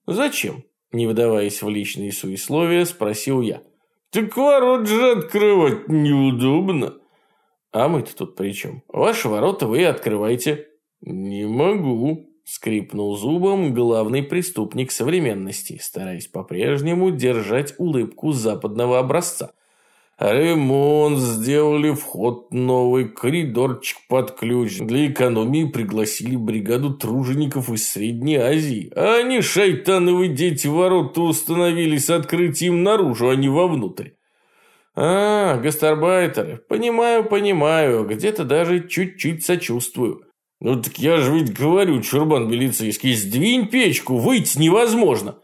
«Зачем?» – не выдаваясь в личные суесловия, спросил я. «Так ворот же открывать неудобно». «А мы-то тут при чем? Ваши ворота вы открывайте». «Не могу», – скрипнул зубом главный преступник современности, стараясь по-прежнему держать улыбку западного образца – Ремонт сделали, вход новый, коридорчик под ключ. Для экономии пригласили бригаду тружеников из Средней Азии. А они, шайтановые дети, ворота установили с открытием наружу, а не вовнутрь. А, гастарбайтеры. Понимаю, понимаю. Где-то даже чуть-чуть сочувствую. Ну так я же ведь говорю, чурбан милицейский, сдвинь печку, выйти невозможно.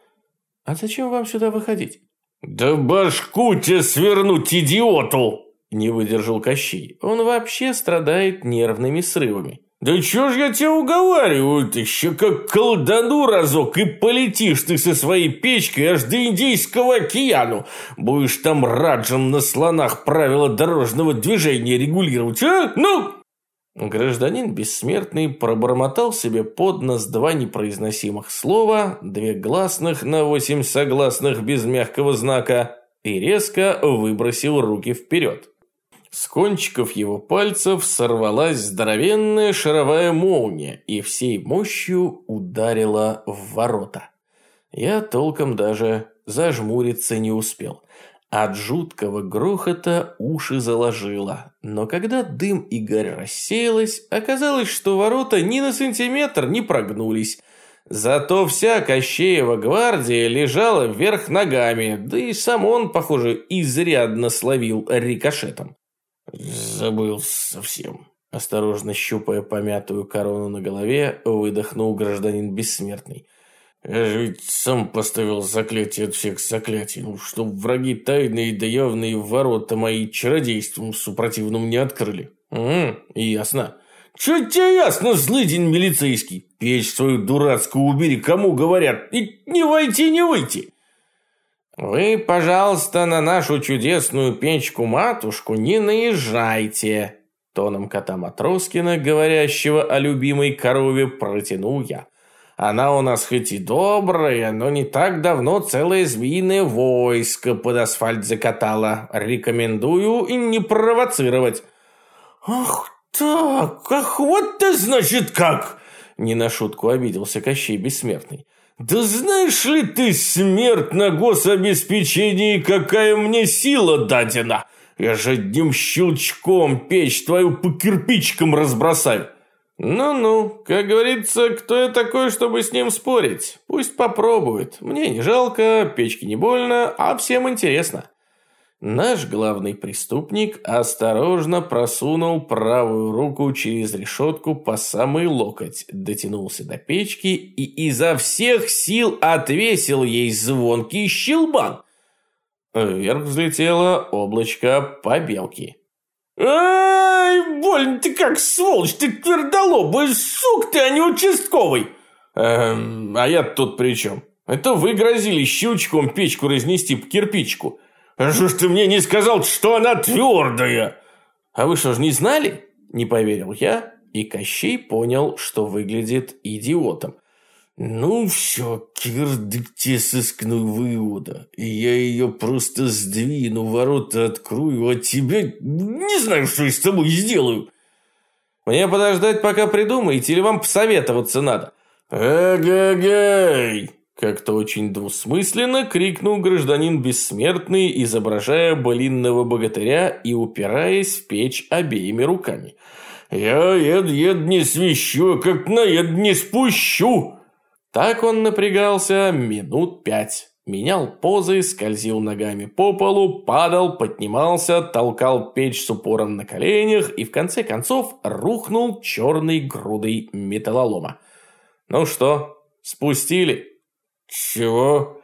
А зачем вам сюда выходить? «Да башку тебе свернуть, идиоту!» Не выдержал Кощей. Он вообще страдает нервными срывами. «Да чё ж я тебя уговариваю ты еще как колдану разок, и полетишь ты со своей печкой аж до Индийского океану. Будешь там раджем на слонах правила дорожного движения регулировать, а? Ну!» Гражданин бессмертный пробормотал себе под нос два непроизносимых слова, две гласных на восемь согласных без мягкого знака и резко выбросил руки вперед. С кончиков его пальцев сорвалась здоровенная шаровая молния и всей мощью ударила в ворота. Я толком даже зажмуриться не успел. От жуткого грохота уши заложило, но когда дым и гарь рассеялась, оказалось, что ворота ни на сантиметр не прогнулись. Зато вся Кощеева гвардия лежала вверх ногами, да и сам он, похоже, изрядно словил рикошетом. «Забыл совсем», – осторожно щупая помятую корону на голове, выдохнул гражданин бессмертный – я же ведь сам поставил заклятие от всех заклятий, ну, чтоб враги тайные да явные ворота мои чародейством супротивным не открыли. Угу, ясно. Чё тебе ясно, злыдень милицейский? Печь свою дурацкую убери, кому говорят, и не войти, не выйти. Вы, пожалуйста, на нашу чудесную печку-матушку не наезжайте, тоном кота Матроскина, говорящего о любимой корове, протянул я. Она у нас хоть и добрая, но не так давно целое змеиное войско под асфальт закатала. Рекомендую и не провоцировать». «Ах так, ах вот ты значит как!» Не на шутку обиделся Кощей Бессмертный. «Да знаешь ли ты, смерть на гособеспечении, какая мне сила дадена? Я же одним щелчком печь твою по кирпичикам разбросаю!» «Ну-ну, как говорится, кто я такой, чтобы с ним спорить? Пусть попробует. Мне не жалко, печки не больно, а всем интересно». Наш главный преступник осторожно просунул правую руку через решетку по самый локоть, дотянулся до печки и изо всех сил отвесил ей звонкий щелбан. Вверх взлетело облачко побелки. «Ай, больно ты как, сволочь, ты твердолобый, сук ты, а не участковый!» «Эм, а я тут при чем? Это вы грозили щелчком печку разнести по кирпичку. А что ж ты мне не сказал, что она твердая?» «А вы что ж не знали?» Не поверил я, и Кощей понял, что выглядит идиотом. «Ну все, кирдык тебе сыскной вывода. Я ее просто сдвину, ворота открою, а тебе не знаю, что я с тобой сделаю». «Мне подождать, пока придумаете, или вам посоветоваться надо?» «Эгегей!» Как-то очень двусмысленно крикнул гражданин бессмертный, изображая былинного богатыря и упираясь в печь обеими руками. «Я ед-ед не свищу, а как на ед не спущу!» Так он напрягался минут пять. Менял позы, скользил ногами по полу, падал, поднимался, толкал печь с упором на коленях и в конце концов рухнул черной грудой металлолома. «Ну что, спустили?» «Чего?»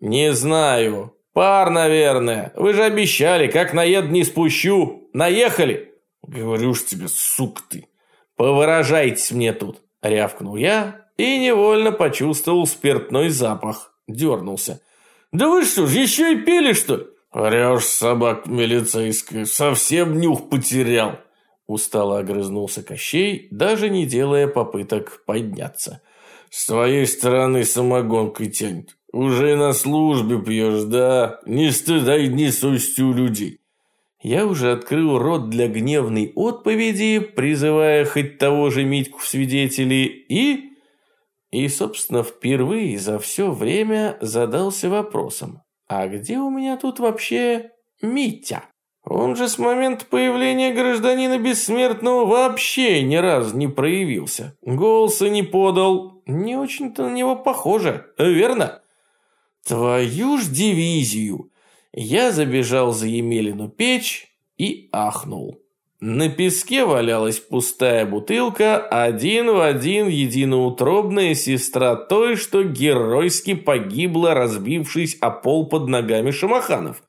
«Не знаю. Пар, наверное. Вы же обещали, как наед не спущу. Наехали?» «Говорю ж тебе, сук ты!» «Повыражайтесь мне тут!» – рявкнул я и невольно почувствовал спиртной запах. Дернулся. «Да вы что ж, еще и пили, что ли?» «Орешь, собак милицейская, совсем нюх потерял!» Устало огрызнулся Кощей, даже не делая попыток подняться. «С твоей стороны самогонкой тянет. Уже на службе пьешь, да? Не стыда и не совести у людей. Я уже открыл рот для гневной отповеди, призывая хоть того же Митьку в свидетели, и... И, собственно, впервые за все время задался вопросом, а где у меня тут вообще Митя? Он же с момента появления гражданина Бессмертного вообще ни разу не проявился. Голоса не подал, не очень-то на него похоже, верно? Твою ж дивизию! Я забежал за Емелину печь и ахнул. На песке валялась пустая бутылка, один в один единоутробная сестра той, что геройски погибла, разбившись о пол под ногами шамаханов.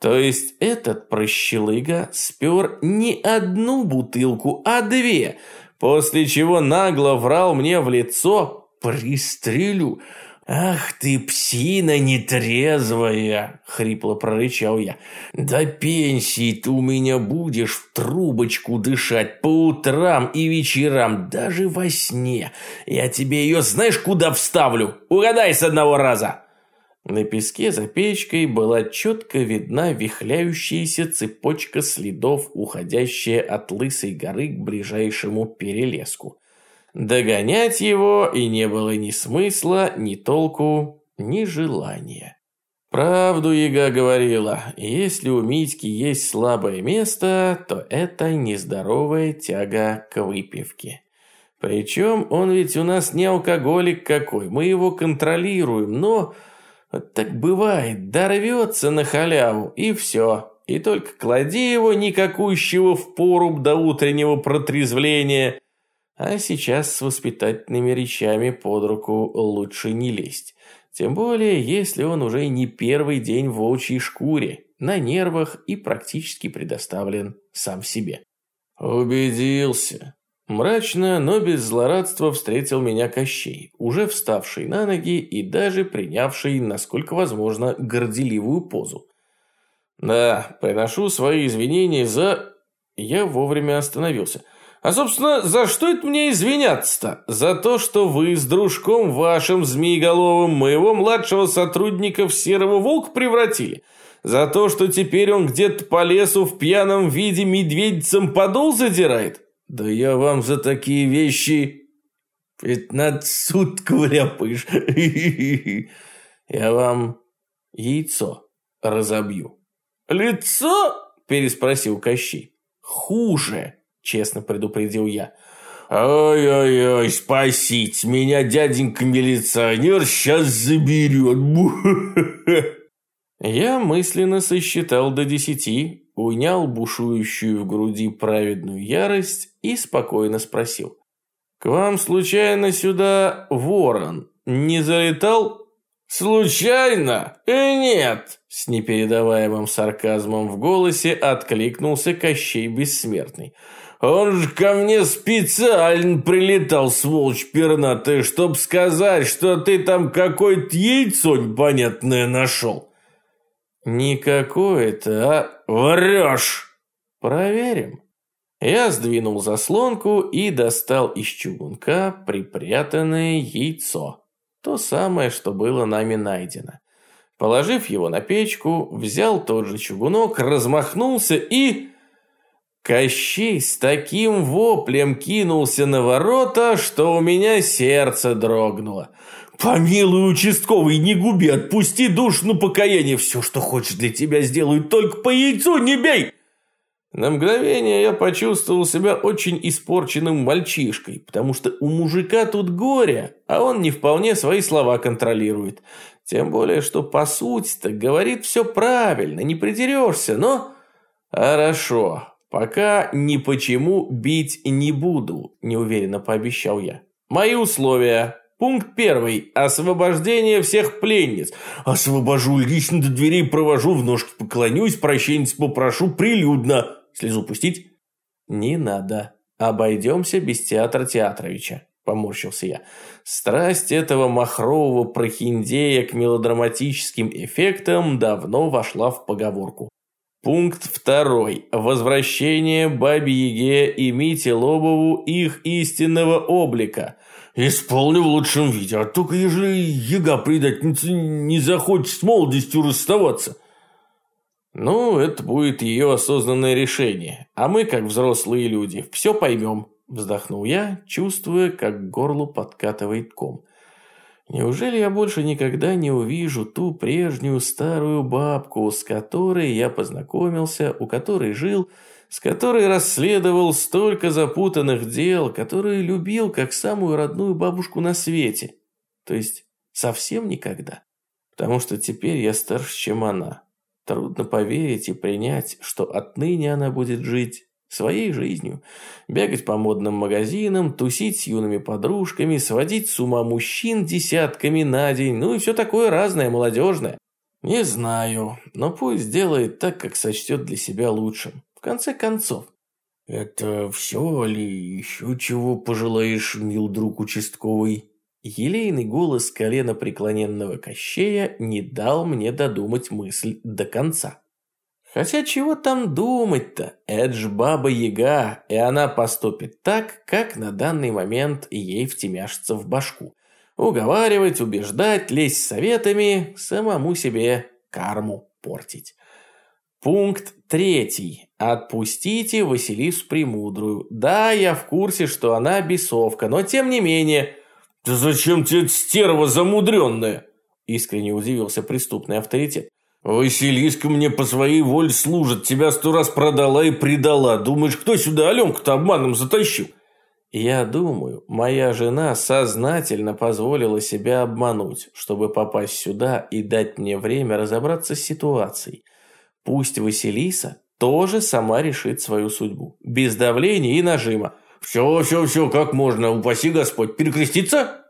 То есть этот прощелыга спер не одну бутылку, а две, после чего нагло врал мне в лицо «Пристрелю». «Ах ты, псина нетрезвая!» — хрипло прорычал я. «До пенсии ты у меня будешь в трубочку дышать по утрам и вечерам, даже во сне. Я тебе ее знаешь куда вставлю? Угадай с одного раза!» На песке за печкой была четко видна вихляющаяся цепочка следов, уходящая от лысой горы к ближайшему перелеску. Догонять его и не было ни смысла, ни толку, ни желания. Правду Яга говорила, если у Митьки есть слабое место, то это нездоровая тяга к выпивке. Причем он ведь у нас не алкоголик какой, мы его контролируем, но... Так бывает, дорвется на халяву, и все. И только клади его никакущего в поруб до утреннего протрезвления – а сейчас с воспитательными речами под руку лучше не лезть. Тем более, если он уже не первый день в волчьей шкуре, на нервах и практически предоставлен сам себе. «Убедился». Мрачно, но без злорадства встретил меня Кощей, уже вставший на ноги и даже принявший, насколько возможно, горделивую позу. «Да, приношу свои извинения за...» Я вовремя остановился – а, собственно, за что это мне извиняться-то? За то, что вы с дружком вашим змееголовым моего младшего сотрудника в серого волка превратили? За то, что теперь он где-то по лесу в пьяном виде медведицам подол задирает? Да я вам за такие вещи пятнадцать суток вляпаешь. Я вам яйцо разобью. Лицо? Переспросил Кощей. Хуже честно предупредил я. «Ой-ой-ой, спасите меня, дяденька-милиционер сейчас заберет!» Я мысленно сосчитал до десяти, унял бушующую в груди праведную ярость и спокойно спросил. «К вам случайно сюда ворон не залетал?» «Случайно? И нет!» С непередаваемым сарказмом в голосе откликнулся Кощей Бессмертный. Он же ко мне специально прилетал, сволочь пернатая, чтоб сказать, что ты там какое-то яйцо непонятное нашел. Не какое-то, а врешь. Проверим. Я сдвинул заслонку и достал из чугунка припрятанное яйцо. То самое, что было нами найдено. Положив его на печку, взял тот же чугунок, размахнулся и... Кощей с таким воплем кинулся на ворота, что у меня сердце дрогнуло. «Помилуй, участковый, не губи, отпусти душ на покаяние. Все, что хочешь для тебя сделаю, только по яйцу не бей!» На мгновение я почувствовал себя очень испорченным мальчишкой, потому что у мужика тут горе, а он не вполне свои слова контролирует. Тем более, что по сути-то говорит все правильно, не придерешься, но... Хорошо, пока ни почему бить не буду, неуверенно пообещал я. Мои условия. Пункт первый. Освобождение всех пленниц. Освобожу лично до дверей, провожу, в ножки поклонюсь, прощения попрошу прилюдно. Слезу пустить? Не надо. Обойдемся без театра Театровича. Поморщился я. Страсть этого махрового прохиндея к мелодраматическим эффектам давно вошла в поговорку. Пункт второй. Возвращение Бабе-Яге и Мите Лобову их истинного облика – Исполню в лучшем виде, а только ежели яга предательница не захочет с молодостью расставаться. Ну, это будет ее осознанное решение, а мы, как взрослые люди, все поймем, вздохнул я, чувствуя, как к горлу подкатывает ком. Неужели я больше никогда не увижу ту прежнюю старую бабку, с которой я познакомился, у которой жил, с которой расследовал столько запутанных дел, которую любил как самую родную бабушку на свете. То есть совсем никогда. Потому что теперь я старше, чем она. Трудно поверить и принять, что отныне она будет жить своей жизнью. Бегать по модным магазинам, тусить с юными подружками, сводить с ума мужчин десятками на день, ну и все такое разное, молодежное. Не знаю, но пусть делает так, как сочтет для себя лучшим. В конце концов, это все ли еще чего пожелаешь, мил друг участковый? Елейный голос колена преклоненного Кощея не дал мне додумать мысль до конца. Хотя чего там думать-то? Это ж баба Яга, и она поступит так, как на данный момент ей втемяшится в башку. Уговаривать, убеждать, лезть советами, самому себе карму портить. Пункт третий. Отпустите Василису Премудрую. Да, я в курсе, что она бесовка, но тем не менее... Да зачем тебе стерва замудренная? Искренне удивился преступный авторитет. Василиска мне по своей воле служит, тебя сто раз продала и предала. Думаешь, кто сюда Аленку-то обманом затащил? Я думаю, моя жена сознательно позволила себя обмануть, чтобы попасть сюда и дать мне время разобраться с ситуацией. Пусть Василиса тоже сама решит свою судьбу. Без давления и нажима. Все, все, все, как можно, упаси Господь, перекреститься?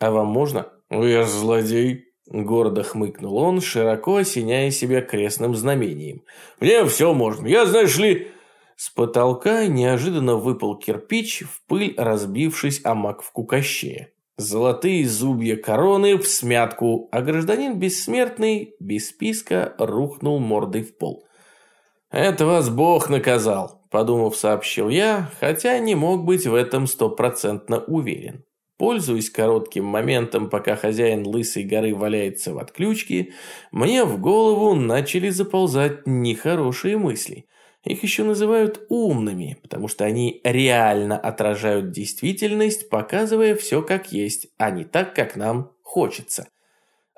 А вам можно? Я злодей. Гордо хмыкнул он, широко осеняя себя крестным знамением. «Мне все можно. Я, знаешь ли...» С потолка неожиданно выпал кирпич, в пыль разбившись о маковку кощея. Золотые зубья короны в смятку, а гражданин бессмертный, без списка, рухнул мордой в пол. «Это вас Бог наказал», – подумав, сообщил я, хотя не мог быть в этом стопроцентно уверен. Пользуясь коротким моментом, пока хозяин Лысой горы валяется в отключке, мне в голову начали заползать нехорошие мысли. Их еще называют умными, потому что они реально отражают действительность, показывая все как есть, а не так, как нам хочется.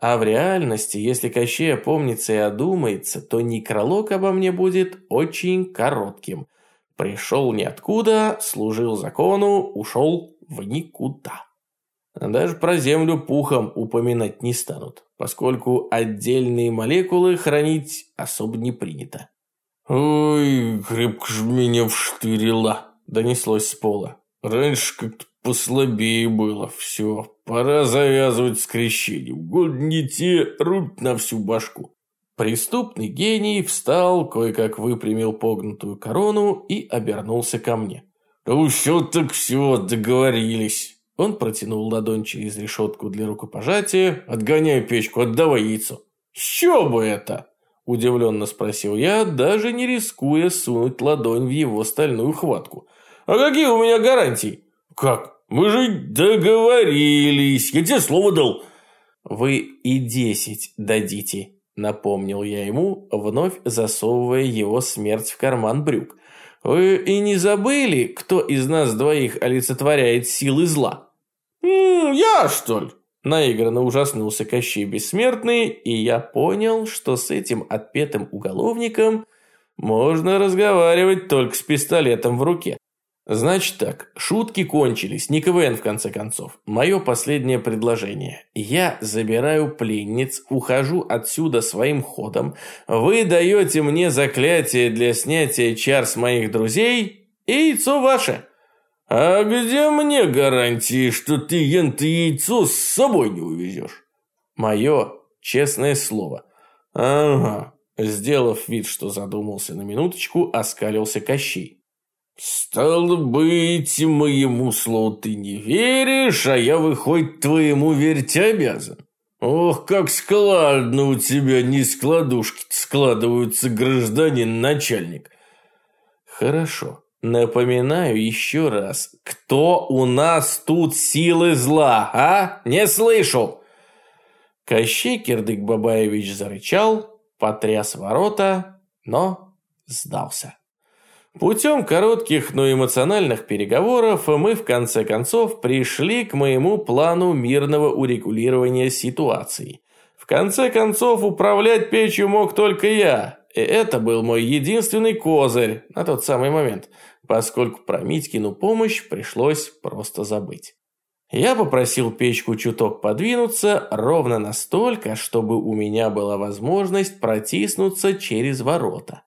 А в реальности, если Кощей опомнится и одумается, то некролог обо мне будет очень коротким. Пришел ниоткуда, служил закону, ушел в никуда. Даже про землю пухом упоминать не станут, поскольку отдельные молекулы хранить особо не принято. «Ой, крепко ж меня вштырила», – донеслось с пола. «Раньше как-то послабее было. Все, пора завязывать с крещением. Год не те, рубь на всю башку». Преступный гений встал, кое-как выпрямил погнутую корону и обернулся ко мне. «Ну все так все, договорились». Он протянул ладонь через решетку для рукопожатия. «Отгоняй печку, отдавай яйцо». «Что бы это?» Удивленно спросил я, даже не рискуя сунуть ладонь в его стальную хватку. «А какие у меня гарантии?» «Как? Мы же договорились. Я тебе слово дал». «Вы и десять дадите», — напомнил я ему, вновь засовывая его смерть в карман брюк. «Вы и не забыли, кто из нас двоих олицетворяет силы зла?» «М «Я, что ли?» Наигранно ужаснулся Кощей Бессмертный, и я понял, что с этим отпетым уголовником можно разговаривать только с пистолетом в руке. Значит так, шутки кончились, не КВН в конце концов. Мое последнее предложение. Я забираю пленниц, ухожу отсюда своим ходом, вы даете мне заклятие для снятия чар с моих друзей, и яйцо ваше. А где мне гарантии, что ты ента яйцо с собой не увезешь? Мое честное слово. Ага. Сделав вид, что задумался на минуточку, оскалился Кощей. «Стало быть, моему слову ты не веришь, а я, выходит, твоему верить обязан. Ох, как складно у тебя не складушки складываются, гражданин начальник». «Хорошо, напоминаю еще раз, кто у нас тут силы зла, а? Не слышал!» Кощей Кирдык-Бабаевич зарычал, потряс ворота, но сдался. Путем коротких, но эмоциональных переговоров мы в конце концов пришли к моему плану мирного урегулирования ситуации. В конце концов, управлять печью мог только я, и это был мой единственный козырь на тот самый момент, поскольку про Митькину помощь пришлось просто забыть. Я попросил печку чуток подвинуться ровно настолько, чтобы у меня была возможность протиснуться через ворота.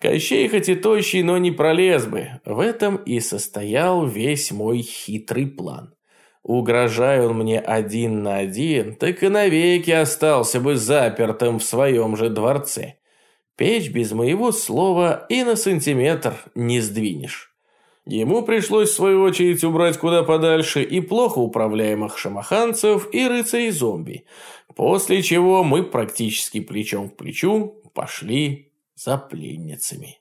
Кощей хоть и тощий, но не пролез бы. В этом и состоял весь мой хитрый план. Угрожая он мне один на один, так и навеки остался бы запертым в своем же дворце. Печь без моего слова и на сантиметр не сдвинешь. Ему пришлось в свою очередь убрать куда подальше и плохо управляемых шамаханцев и рыцарей-зомби, после чего мы практически плечом к плечу пошли за пленницами.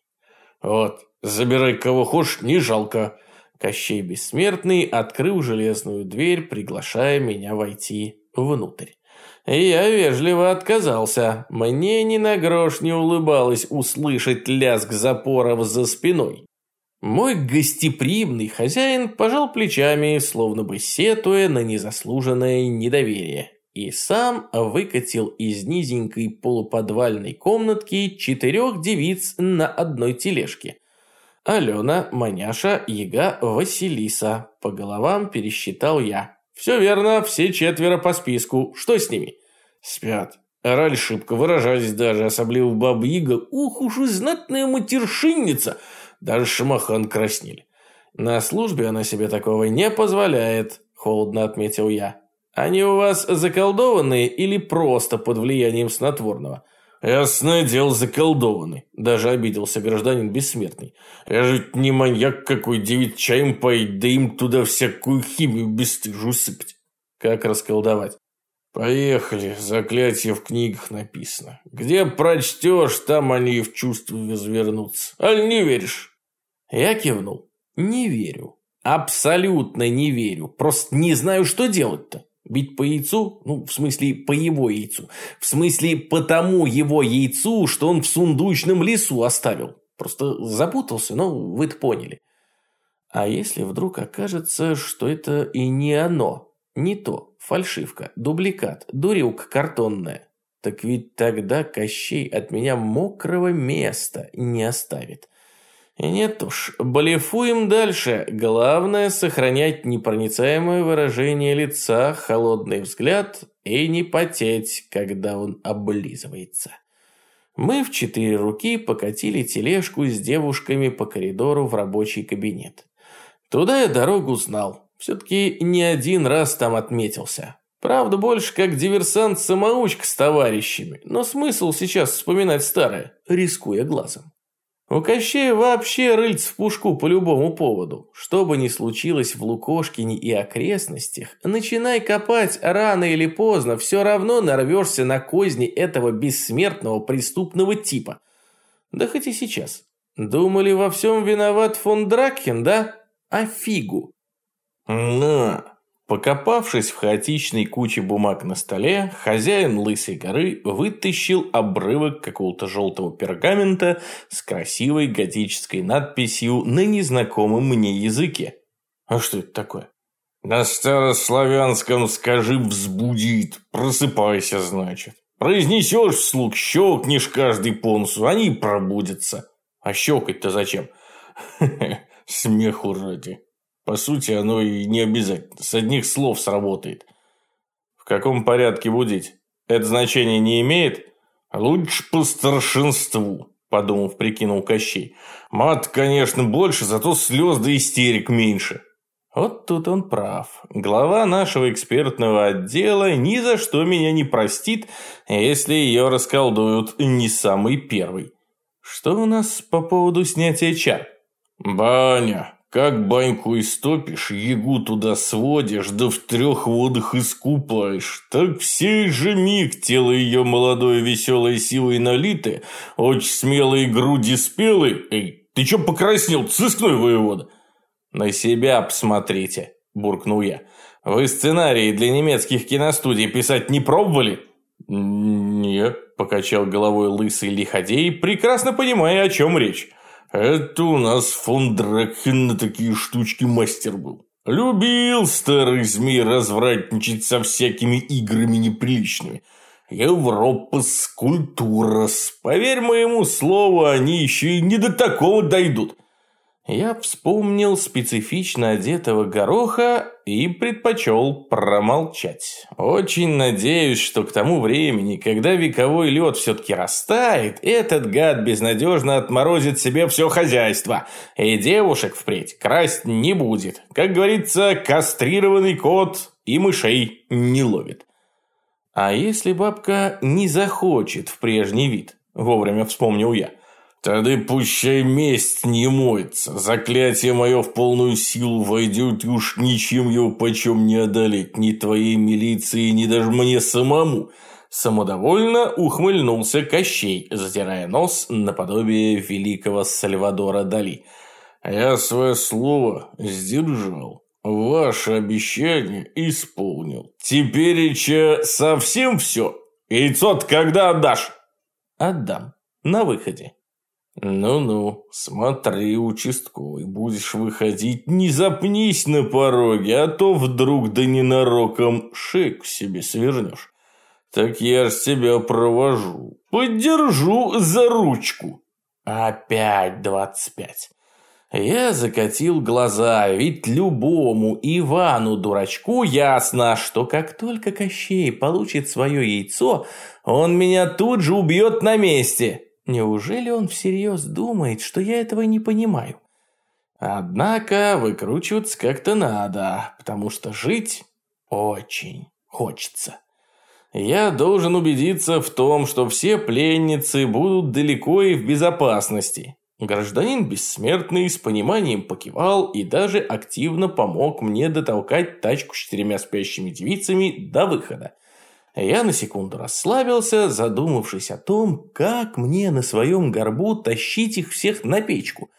«Вот, забирай кого хочешь, не жалко». Кощей Бессмертный открыл железную дверь, приглашая меня войти внутрь. Я вежливо отказался. Мне ни на грош не улыбалось услышать лязг запоров за спиной. Мой гостеприимный хозяин пожал плечами, словно бы сетуя на незаслуженное недоверие и сам выкатил из низенькой полуподвальной комнатки четырех девиц на одной тележке. Алена, Маняша, Яга, Василиса. По головам пересчитал я. Все верно, все четверо по списку. Что с ними? Спят. Орали шибко, выражались даже, особливо баба Яга. Ух уж и знатная матершинница. Даже шамахан краснели. На службе она себе такого не позволяет, холодно отметил я. Они у вас заколдованные или просто под влиянием снотворного? Ясное дело, заколдованы. Даже обиделся гражданин бессмертный. Я же не маньяк какой, девять чаем поить, да им туда всякую химию бесстыжу сыпать. Как расколдовать? Поехали, заклятие в книгах написано. Где прочтешь, там они и в чувство развернутся. Аль не веришь? Я кивнул. Не верю. Абсолютно не верю. Просто не знаю, что делать-то. Бить по яйцу? Ну, в смысле, по его яйцу. В смысле, по тому его яйцу, что он в сундучном лесу оставил. Просто запутался, но вы-то поняли. А если вдруг окажется, что это и не оно, не то, фальшивка, дубликат, дурилка картонная, так ведь тогда Кощей от меня мокрого места не оставит. Нет уж, блефуем дальше. Главное сохранять непроницаемое выражение лица, холодный взгляд и не потеть, когда он облизывается. Мы в четыре руки покатили тележку с девушками по коридору в рабочий кабинет. Туда я дорогу знал. Все-таки не один раз там отметился. Правда, больше как диверсант-самоучка с товарищами, но смысл сейчас вспоминать старое, рискуя глазом. У Кощея вообще рыльц в пушку по любому поводу. Что бы ни случилось в Лукошкине и окрестностях, начинай копать рано или поздно, все равно нарвешься на козни этого бессмертного преступного типа. Да хоть и сейчас. Думали, во всем виноват фон Дракхен, да? А фигу. На. Покопавшись в хаотичной куче бумаг на столе, хозяин Лысой горы вытащил обрывок какого-то желтого пергамента с красивой готической надписью на незнакомом мне языке. А что это такое? На старославянском скажи «взбудит», просыпайся, значит. Произнесешь вслух, щелкнешь каждый понсу, они пробудятся. А щелкать-то зачем? Смеху ради. По сути, оно и не обязательно. С одних слов сработает. В каком порядке будить? Это значение не имеет? Лучше по старшинству, подумав, прикинул Кощей. Мат, конечно, больше, зато слез да истерик меньше. Вот тут он прав. Глава нашего экспертного отдела ни за что меня не простит, если ее расколдуют не самый первый. Что у нас по поводу снятия чар? Баня. Как баньку истопишь, ягу туда сводишь, да в трех водах искупаешь. Так всей же миг тело ее молодой веселой силой налиты, очень смелые груди спелы. Эй, ты чё покраснел, сыскной воевода? «На себя посмотрите», – буркнул я. «Вы сценарии для немецких киностудий писать не пробовали?» «Нет», – покачал головой лысый лиходей, прекрасно понимая, о чем речь. «Это у нас фон Дракхен на такие штучки мастер был. Любил старый змей развратничать со всякими играми неприличными. Европа скульптура. Поверь моему слову, они еще и не до такого дойдут я вспомнил специфично одетого гороха и предпочел промолчать. Очень надеюсь, что к тому времени, когда вековой лед все-таки растает, этот гад безнадежно отморозит себе все хозяйство, и девушек впредь красть не будет. Как говорится, кастрированный кот и мышей не ловит. А если бабка не захочет в прежний вид? Вовремя вспомнил я. Тогда пущай месть не моется. Заклятие мое в полную силу войдет, и уж ничем его почем не одолеть. Ни твоей милиции, ни даже мне самому. Самодовольно ухмыльнулся Кощей, затирая нос наподобие великого Сальвадора Дали. Я свое слово сдержал. Ваше обещание исполнил. Теперь че совсем все? Яйцо когда отдашь? Отдам. На выходе. «Ну-ну, смотри, участковый, будешь выходить, не запнись на пороге, а то вдруг да ненароком шейку себе свернешь. Так я ж тебя провожу, поддержу за ручку». «Опять двадцать пять». Я закатил глаза, ведь любому Ивану-дурачку ясно, что как только Кощей получит свое яйцо, он меня тут же убьет на месте. Неужели он всерьез думает, что я этого не понимаю? Однако выкручиваться как-то надо, потому что жить очень хочется. Я должен убедиться в том, что все пленницы будут далеко и в безопасности. Гражданин бессмертный с пониманием покивал и даже активно помог мне дотолкать тачку с четырьмя спящими девицами до выхода. Я на секунду расслабился, задумавшись о том, как мне на своем горбу тащить их всех на печку.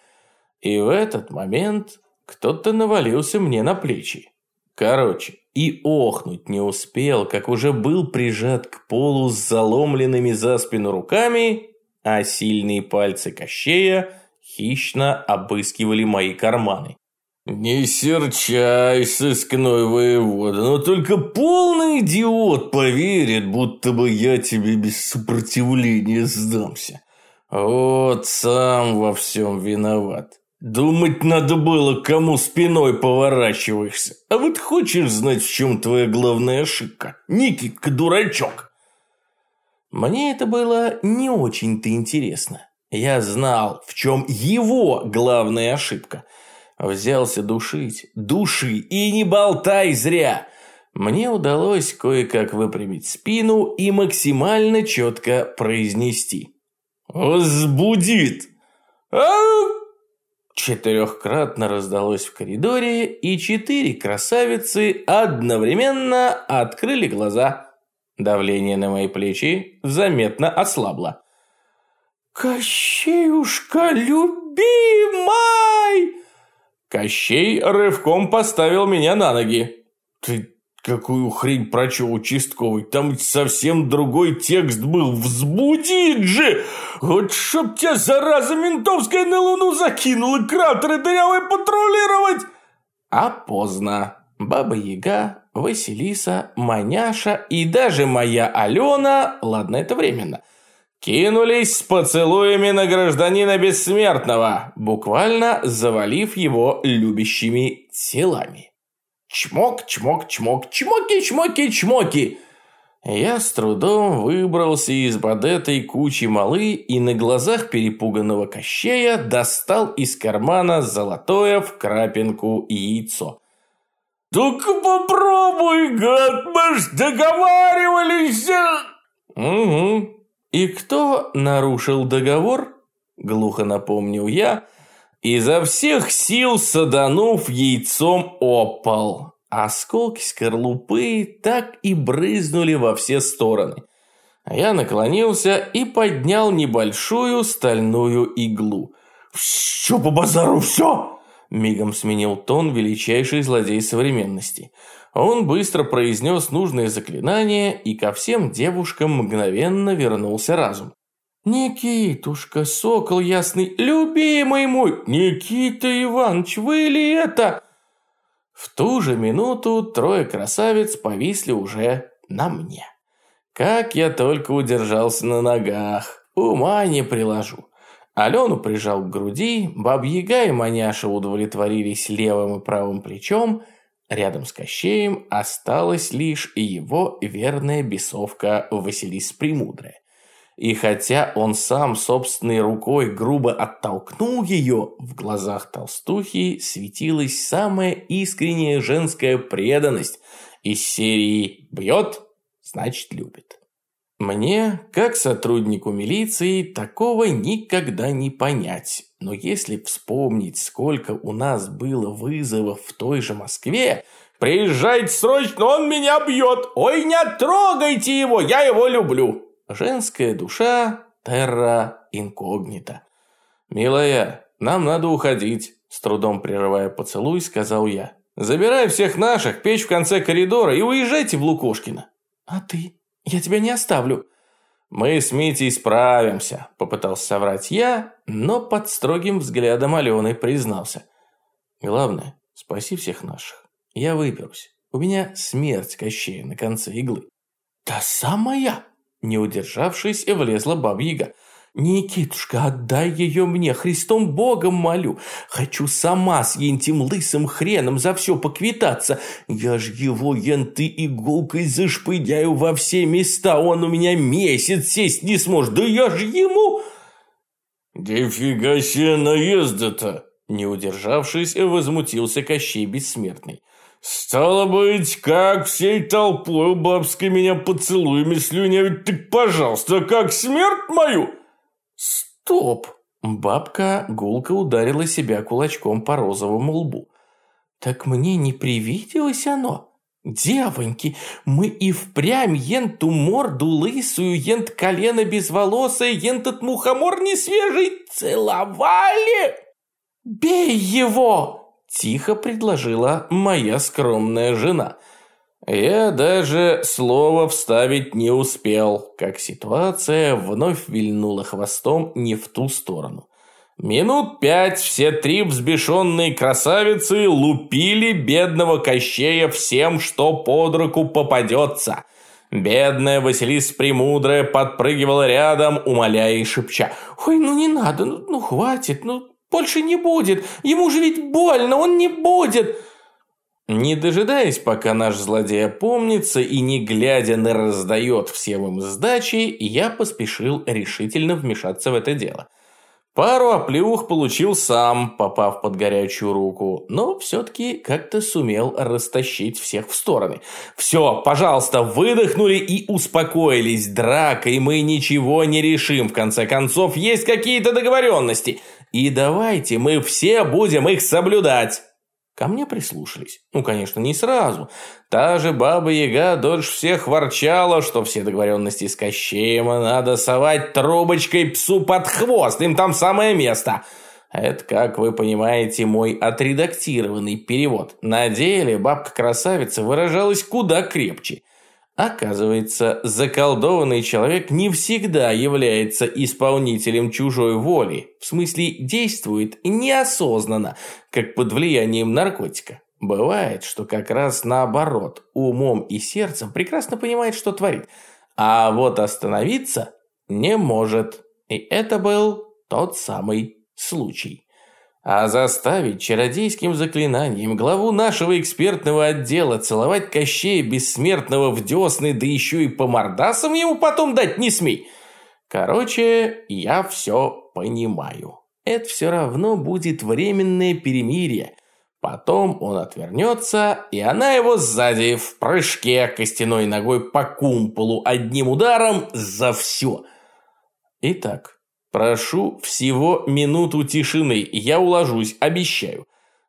И в этот момент кто-то навалился мне на плечи. Короче, и охнуть не успел, как уже был прижат к полу с заломленными за спину руками, а сильные пальцы Кощея хищно обыскивали мои карманы. «Не серчай, сыскной воевода, но только полный идиот поверит, будто бы я тебе без сопротивления сдамся. Вот сам во всем виноват. Думать надо было, кому спиной поворачиваешься. А вот хочешь знать, в чем твоя главная ошибка? Никитка дурачок!» Мне это было не очень-то интересно. Я знал, в чем его главная ошибка – Взялся душить. Души и не болтай зря. Мне удалось кое-как выпрямить спину и максимально четко произнести. «Возбудит!» «Ау!» Четырехкратно раздалось в коридоре, и четыре красавицы одновременно открыли глаза. Давление на мои плечи заметно ослабло. «Кощеюшка, любимай!» Кощей рывком поставил меня на ноги. «Ты какую хрень прочел участковый? Там совсем другой текст был. Взбудит же! Вот чтоб тебя, зараза ментовская, на луну закинула, кратеры дырявые патрулировать!» А поздно. Баба Яга, Василиса, Маняша и даже моя Алена, ладно, это временно, кинулись с поцелуями на гражданина Бессмертного, буквально завалив его любящими телами. Чмок, чмок, чмок, чмоки, чмоки, чмоки. Я с трудом выбрался из-под этой кучи малы и на глазах перепуганного Кощея достал из кармана золотое в крапинку яйцо. «Только попробуй, гад, мы ж договаривались!» «Угу. И кто нарушил договор?» Глухо напомнил я, изо всех сил саданув яйцом опол. Осколки скорлупы так и брызнули во все стороны. Я наклонился и поднял небольшую стальную иглу. «Все по базару, все!» Мигом сменил тон величайший злодей современности. Он быстро произнес нужное заклинание, и ко всем девушкам мгновенно вернулся разум. «Никитушка, сокол ясный, любимый мой! Никита Иванович, вы ли это?» В ту же минуту трое красавиц повисли уже на мне. Как я только удержался на ногах, ума не приложу. Алену прижал к груди, Бабьяга и Маняша удовлетворились левым и правым плечом, рядом с Кощеем осталась лишь его верная бесовка Василис Премудрая. И хотя он сам собственной рукой грубо оттолкнул ее, в глазах толстухи светилась самая искренняя женская преданность из серии «Бьет, значит любит». Мне, как сотруднику милиции, такого никогда не понять. Но если вспомнить, сколько у нас было вызовов в той же Москве, «Приезжайте срочно, он меня бьет! Ой, не трогайте его, я его люблю!» Женская душа терра инкогнита. «Милая, нам надо уходить», – с трудом прерывая поцелуй, сказал я. «Забирай всех наших, печь в конце коридора и уезжайте в Лукошкино». «А ты? Я тебя не оставлю». «Мы с Митей справимся», – попытался соврать я, но под строгим взглядом Алены признался. «Главное, спаси всех наших. Я выберусь. У меня смерть Кощея на конце иглы». «Та самая?» Не удержавшись, влезла баба-яга. «Никитушка, отдай ее мне, Христом Богом молю. Хочу сама с ентим лысым хреном за все поквитаться. Я ж его енты иголкой зашпыдяю во все места. Он у меня месяц сесть не сможет. Да я ж ему...» «Дифига себе наезда-то!» Не удержавшись, возмутился Кощей Бессмертный. «Стало быть, как всей толпой бабской меня поцелуями слюнявить, так, пожалуйста, как смерть мою!» «Стоп!» Бабка гулко ударила себя кулачком по розовому лбу. «Так мне не привиделось оно? Девоньки, мы и впрямь енту морду лысую, ент колено безволосое, ент от мухомор не свежий целовали! Бей его!» Тихо предложила моя скромная жена. Я даже слова вставить не успел, как ситуация вновь вильнула хвостом не в ту сторону. Минут пять все три взбешенные красавицы лупили бедного Кощея всем, что под руку попадется. Бедная Василиса Премудрая подпрыгивала рядом, умоляя и шепча. «Ой, ну не надо, ну, ну хватит, ну больше не будет! Ему же ведь больно, он не будет!» Не дожидаясь, пока наш злодей опомнится и не глядя на раздает всем им сдачи, я поспешил решительно вмешаться в это дело. Пару оплеух получил сам, попав под горячую руку, но все-таки как-то сумел растащить всех в стороны. «Все, пожалуйста, выдохнули и успокоились. Дракой мы ничего не решим. В конце концов, есть какие-то договоренности. И давайте мы все будем их соблюдать. Ко мне прислушались. Ну, конечно, не сразу. Та же Баба-Яга дольше всех ворчала, что все договоренности с Кощеем надо совать трубочкой псу под хвост, им там самое место. Это, как вы понимаете, мой отредактированный перевод. На деле бабка-красавица выражалась куда крепче. Оказывается, заколдованный человек не всегда является исполнителем чужой воли, в смысле действует неосознанно, как под влиянием наркотика. Бывает, что как раз наоборот, умом и сердцем прекрасно понимает, что творит. А вот остановиться не может. И это был тот самый случай. А заставить чародейским заклинанием главу нашего экспертного отдела целовать Кощея Бессмертного в десны, да еще и по мордасам ему потом дать не смей. Короче, я все понимаю. Это все равно будет временное перемирие. Потом он отвернется, и она его сзади в прыжке костяной ногой по кумполу одним ударом за все. Итак, Прошу всего минуту тишины, я уложусь, обещаю.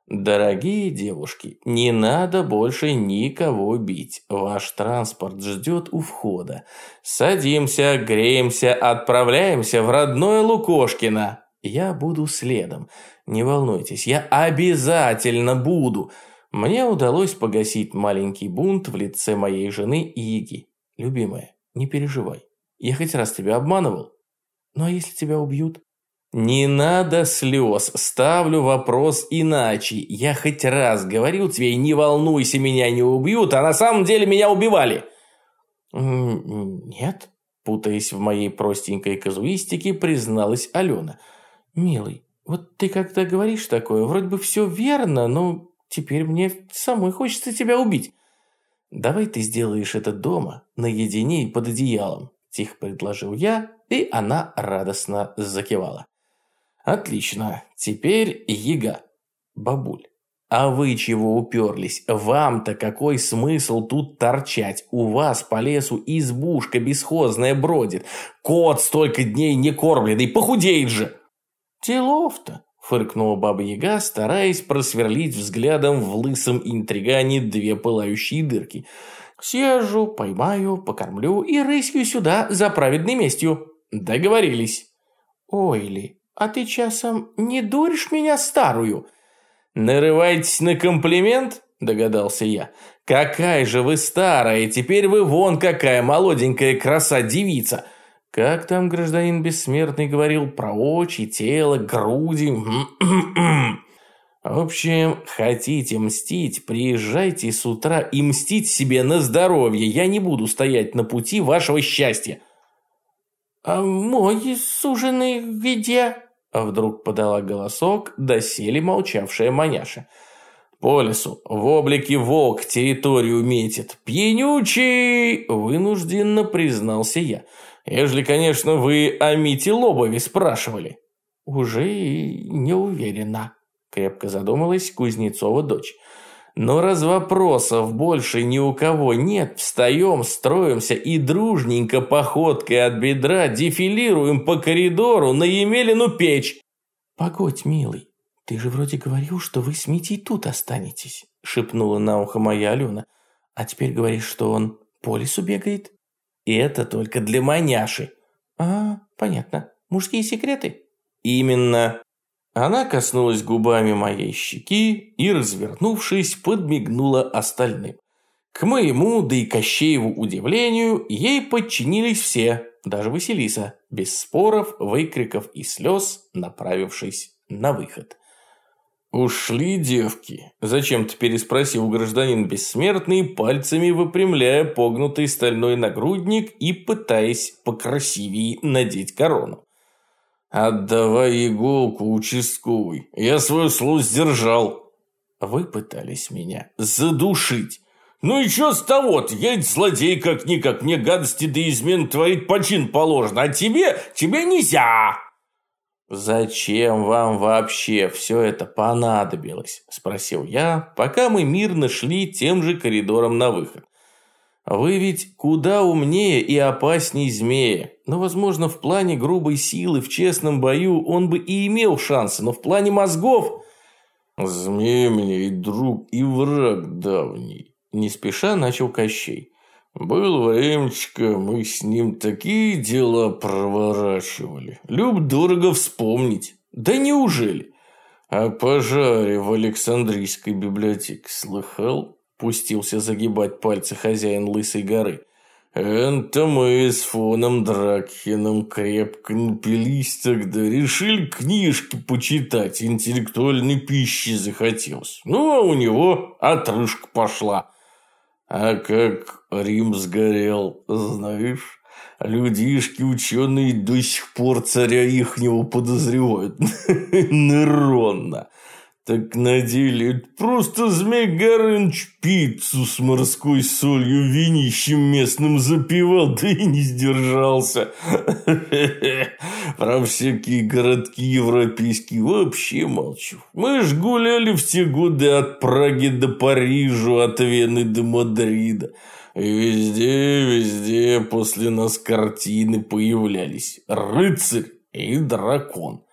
Дорогие девушки, не надо больше никого бить. Ваш транспорт ждет у входа. Садимся, греемся, отправляемся в родное Лукошкино. Я буду следом. Не волнуйтесь, я обязательно буду. Мне удалось погасить маленький бунт в лице моей жены Иги. Любимая, не переживай. Я хоть раз тебя обманывал? Ну а если тебя убьют? Не надо слез, ставлю вопрос иначе. Я хоть раз говорил тебе, не волнуйся, меня не убьют, а на самом деле меня убивали. Нет, путаясь в моей простенькой казуистике, призналась Алена. Милый, вот ты когда говоришь такое, вроде бы все верно, но теперь мне самой хочется тебя убить. Давай ты сделаешь это дома, наедине и под одеялом. Тихо предложил я, и она радостно закивала. Отлично, теперь Яга. Бабуль, а вы чего уперлись? Вам-то какой смысл тут торчать? У вас по лесу избушка бесхозная бродит. Кот столько дней не кормленный, похудеет же. Делов-то, фыркнула баба Яга, стараясь просверлить взглядом в лысом интригане две пылающие дырки – Съезжу, поймаю, покормлю и рысью сюда за праведной местью. Договорились. Ойли, а ты часом не дуришь меня старую? Нарывайтесь на комплимент? Догадался я. Какая же вы старая, теперь вы вон какая молоденькая краса-девица. Как там гражданин бессмертный говорил про очи, тело, груди? В общем, хотите мстить, приезжайте с утра и мстить себе на здоровье. Я не буду стоять на пути вашего счастья. А мой суженый где? А вдруг подала голосок, доселе молчавшая маняша. По лесу, в облике волк территорию метит. Пьянючий, вынужденно признался я. Ежели, конечно, вы о Мите Лобове спрашивали. Уже не уверена. Крепко задумалась Кузнецова дочь. Но раз вопросов больше ни у кого нет, встаем, строимся и дружненько походкой от бедра дефилируем по коридору на Емелину печь. Погодь, милый, ты же вроде говорил, что вы с Митей тут останетесь, шепнула на ухо моя Алена. А теперь говоришь, что он по лесу бегает? И это только для маняши. А, понятно. Мужские секреты? Именно. Она коснулась губами моей щеки и, развернувшись, подмигнула остальным. К моему, да и Кощееву удивлению, ей подчинились все, даже Василиса, без споров, выкриков и слез, направившись на выход. «Ушли девки?» – зачем-то переспросил гражданин бессмертный, пальцами выпрямляя погнутый стальной нагрудник и пытаясь покрасивее надеть корону. «Отдавай иголку, участковый. Я свое слово сдержал». Вы пытались меня задушить. Ну и что с того-то? Я ведь злодей как-никак. Мне гадости да измен творить почин положено. А тебе, тебе нельзя. «Зачем вам вообще все это понадобилось?» – спросил я, пока мы мирно шли тем же коридором на выход. Вы ведь куда умнее и опасней змея. Но, возможно, в плане грубой силы в честном бою он бы и имел шансы, но в плане мозгов... Змей мне и друг, и враг давний. Не спеша начал Кощей. Был времечко, мы с ним такие дела проворачивали. Люб дорого вспомнить. Да неужели? О пожаре в Александрийской библиотеке слыхал? Пустился загибать пальцы хозяин Лысой горы. «Это мы с фоном Дракхином крепко напились тогда, решили книжки почитать, интеллектуальной пищи захотелось. Ну, а у него отрыжка пошла. А как Рим сгорел, знаешь? Людишки ученые до сих пор царя ихнего подозревают. Нейронно. Так на просто Змей Горыныч пиццу с морской солью винищем местным запивал, да и не сдержался. Про всякие городки европейские вообще молчу. Мы ж гуляли все годы от Праги до Парижа, от Вены до Мадрида. И везде, везде после нас картины появлялись. Рыцарь и дракон.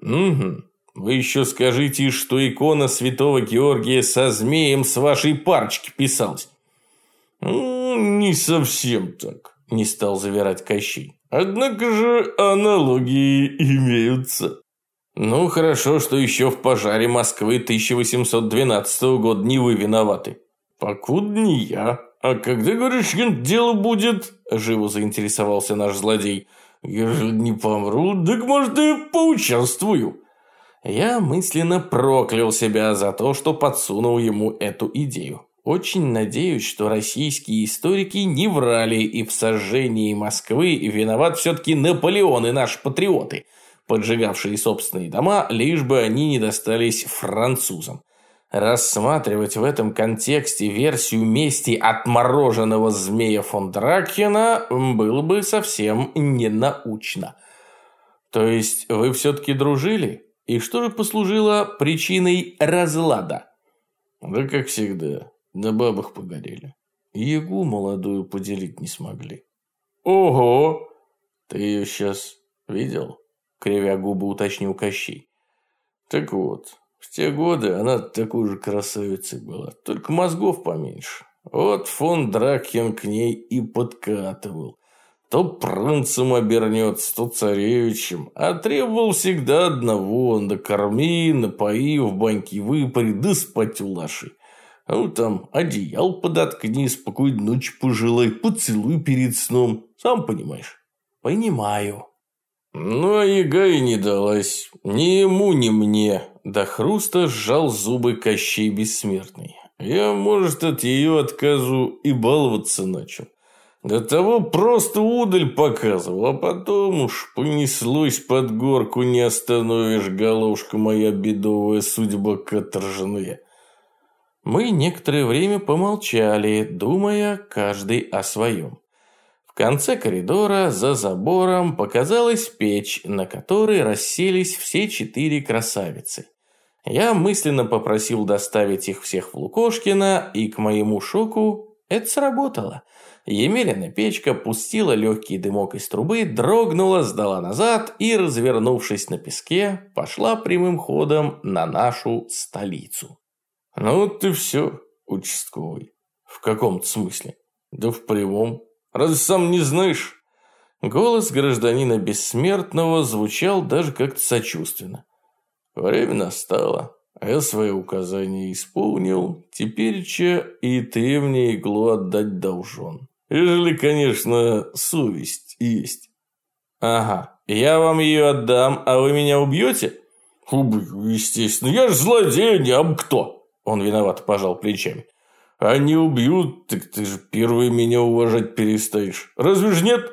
Угу. Вы еще скажите, что икона святого Георгия со змеем с вашей парочки писалась. «Не совсем так», – не стал завирать Кощей. «Однако же аналогии имеются». «Ну, хорошо, что еще в пожаре Москвы 1812 года не вы виноваты». «Покуда не я. А когда, говоришь, дело будет?» – живо заинтересовался наш злодей. «Если не помру, так, может, и поучаствую». Я мысленно проклял себя за то, что подсунул ему эту идею. Очень надеюсь, что российские историки не врали, и в сожжении Москвы виноват все-таки Наполеон и наши патриоты, поджигавшие собственные дома, лишь бы они не достались французам. Рассматривать в этом контексте версию мести отмороженного змея фон Дракхена было бы совсем ненаучно. То есть вы все-таки дружили? И что же послужило причиной разлада? Да как всегда, на бабах погорели. Ягу молодую поделить не смогли. Ого! Ты ее сейчас видел? Кривя губы уточнил Кощей. Так вот, в те годы она такой же красавицей была, только мозгов поменьше. Вот фон Дракхен к ней и подкатывал. То принцем обернется, то царевичем. А требовал всегда одного. Накорми, напои, в баньке выпари, да спать улаши. А вот там одеял подоткни, спокойной ночи пожелай, поцелуй перед сном. Сам понимаешь? Понимаю. Ну, а яга и не далась. Ни ему, ни мне. До хруста сжал зубы Кощей Бессмертный. Я, может, от ее отказу и баловаться начал. До того просто удаль показывал, а потом уж понеслось под горку, не остановишь, головушка моя бедовая судьба каторжная. Мы некоторое время помолчали, думая каждый о своем. В конце коридора за забором показалась печь, на которой расселись все четыре красавицы. Я мысленно попросил доставить их всех в Лукошкино, и к моему шоку это сработало – Емелина печка пустила легкий дымок из трубы, дрогнула, сдала назад и, развернувшись на песке, пошла прямым ходом на нашу столицу. Ну и все, участковый. В каком-то смысле. Да в прямом. Разве сам не знаешь? Голос гражданина Бессмертного звучал даже как-то сочувственно. Время настало. Я свои указания исполнил. Теперь, че и ты мне иглу отдать должен. Ежели, конечно, совесть есть. Ага, я вам ее отдам, а вы меня убьете? Убью, естественно. Я же злодей, не об кто. Он виноват пожал плечами. А не убьют, так ты же первый меня уважать перестаешь. Разве ж нет?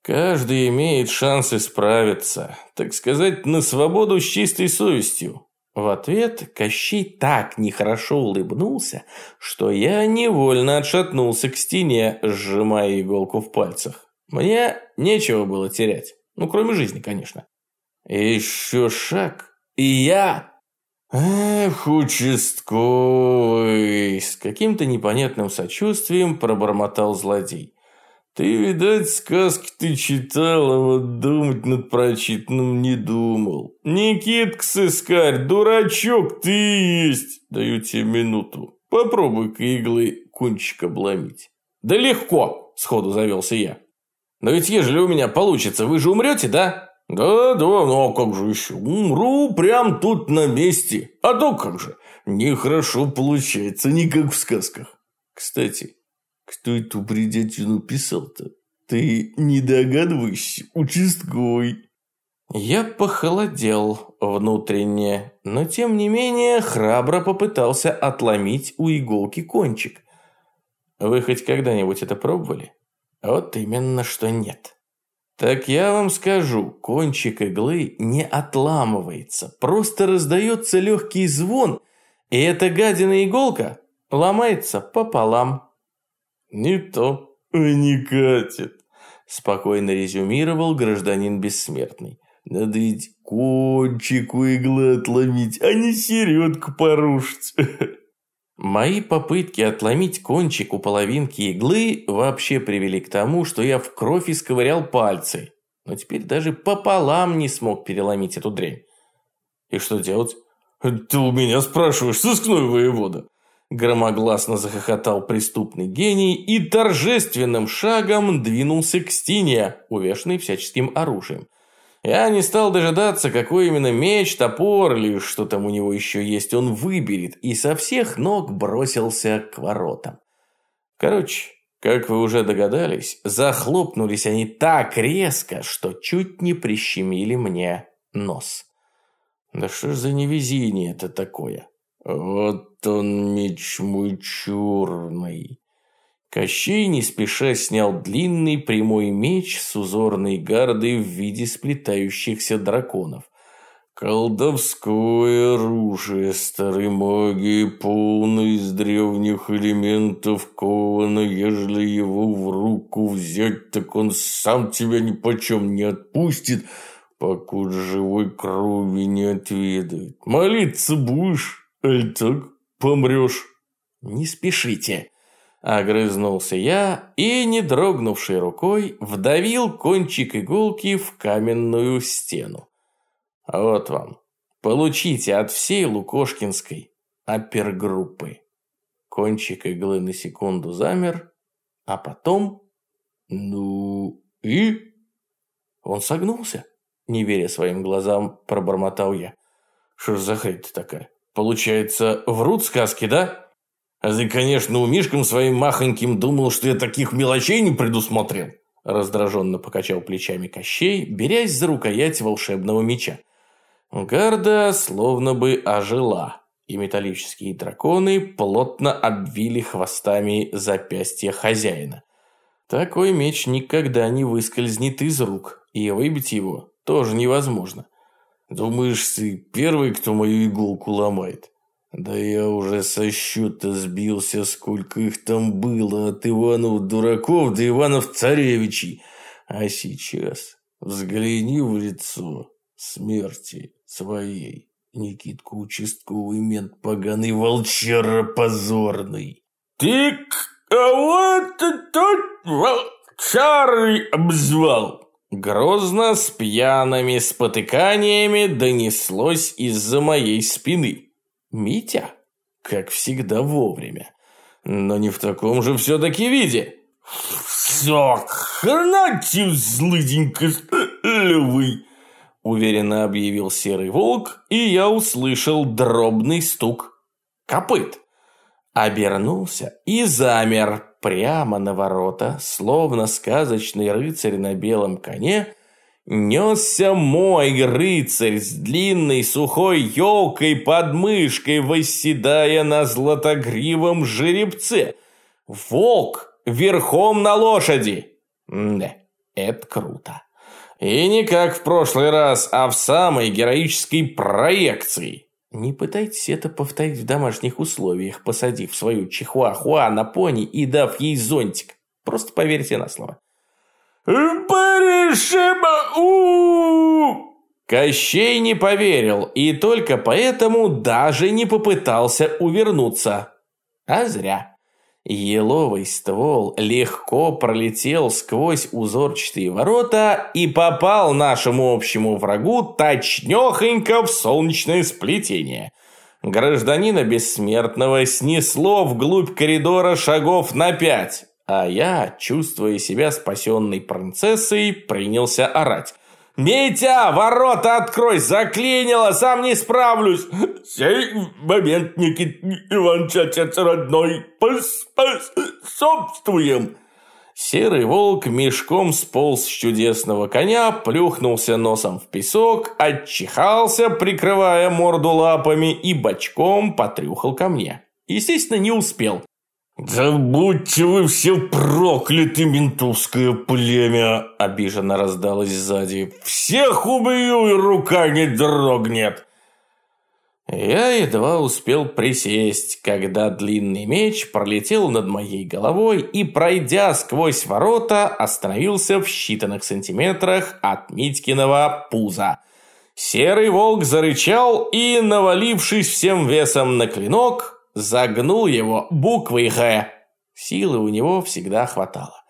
Каждый имеет шанс исправиться, так сказать, на свободу с чистой совестью. В ответ Кощей так нехорошо улыбнулся, что я невольно отшатнулся к стене, сжимая иголку в пальцах. Мне нечего было терять. Ну, кроме жизни, конечно. Еще шаг, и я... Эх, участковый! С каким-то непонятным сочувствием пробормотал злодей. Ты, видать, сказки ты читал, а вот думать над прочитанным не думал. Никитка сыскарь, дурачок ты есть. Даю тебе минуту. Попробуй-ка иглы кончик обломить. Да легко, сходу завелся я. Но ведь ежели у меня получится, вы же умрете, да? Да, да, ну а как же еще? Умру прям тут на месте. А то как же? Нехорошо получается, не как в сказках. Кстати, кто эту бредятину писал-то? Ты не догадываешься, участковый? Я похолодел внутренне, но тем не менее храбро попытался отломить у иголки кончик. Вы хоть когда-нибудь это пробовали? Вот именно что нет. Так я вам скажу, кончик иглы не отламывается, просто раздается легкий звон, и эта гадина иголка ломается пополам. Не то, не катит, спокойно резюмировал гражданин бессмертный. Надо ведь кончику иглы отломить, а не середку порушить. Мои попытки отломить кончик у половинки иглы вообще привели к тому, что я в кровь исковырял пальцы, но теперь даже пополам не смог переломить эту дрянь. И что делать? Ты у меня спрашиваешь, сыскной воевода? Громогласно захохотал преступный гений и торжественным шагом двинулся к стене, увешанной всяческим оружием. Я не стал дожидаться, какой именно меч, топор или что там у него еще есть он выберет, и со всех ног бросился к воротам. Короче, как вы уже догадались, захлопнулись они так резко, что чуть не прищемили мне нос. Да что ж за невезение это такое? Вот он, меч мой черный. Кощей не спеша снял длинный прямой меч с узорной гардой в виде сплетающихся драконов. Колдовское оружие старой магии, полное из древних элементов ковано, ежели его в руку взять, так он сам тебя ни почем не отпустит, покуда живой крови не отведает. Молиться будешь, аль так помрешь? Не спешите. Огрызнулся я и, не дрогнувшей рукой, вдавил кончик иголки в каменную стену. Вот вам. Получите от всей Лукошкинской опергруппы. Кончик иглы на секунду замер, а потом... Ну и... Он согнулся, не веря своим глазам, пробормотал я. Что за хрень такая? Получается, врут сказки, да? А ты, конечно, умишком своим махоньким думал, что я таких мелочей не предусмотрел. Раздраженно покачал плечами Кощей, берясь за рукоять волшебного меча. Гарда словно бы ожила, и металлические драконы плотно обвили хвостами запястья хозяина. Такой меч никогда не выскользнет из рук, и выбить его тоже невозможно. Думаешь, ты первый, кто мою иголку ломает? Да я уже со счета сбился, сколько их там было, от Иванов-дураков до Иванов-царевичей. А сейчас взгляни в лицо смерти своей, Никитка участковый мент поганый волчара позорный. Ты кого-то тут волчарой обзвал? Грозно с пьяными спотыканиями донеслось из-за моей спины. Митя, как всегда, вовремя. Но не в таком же все-таки виде. «Все, хренатив, злыденько, левый!» Уверенно объявил серый волк, и я услышал дробный стук копыт. Обернулся и замер прямо на ворота, словно сказочный рыцарь на белом коне, Несся мой рыцарь с длинной сухой елкой под мышкой, восседая на златогривом жеребце. Волк верхом на лошади. Да, это круто. И не как в прошлый раз, а в самой героической проекции. Не пытайтесь это повторить в домашних условиях, посадив свою чихуахуа на пони и дав ей зонтик. Просто поверьте на слово. «Паришиба у Кощей не поверил и только поэтому даже не попытался увернуться. А зря. Еловый ствол легко пролетел сквозь узорчатые ворота и попал нашему общему врагу точнёхонько в солнечное сплетение. Гражданина бессмертного снесло вглубь коридора шагов на пять. А я, чувствуя себя спасенной принцессой, принялся орать. «Митя, ворота открой! Заклинило, сам не справлюсь!» «Сей момент, Никит Иванович, отец родной, поспособствуем!» Серый волк мешком сполз с чудесного коня, плюхнулся носом в песок, отчихался, прикрывая морду лапами, и бочком потрюхал ко мне. Естественно, не успел. «Да будьте вы все прокляты, ментовское племя!» Обиженно раздалось сзади. «Всех убью, и рука не дрогнет!» Я едва успел присесть, когда длинный меч пролетел над моей головой и, пройдя сквозь ворота, остановился в считанных сантиметрах от Митькиного пуза. Серый волк зарычал и, навалившись всем весом на клинок, загнул его буквой «Г». Силы у него всегда хватало.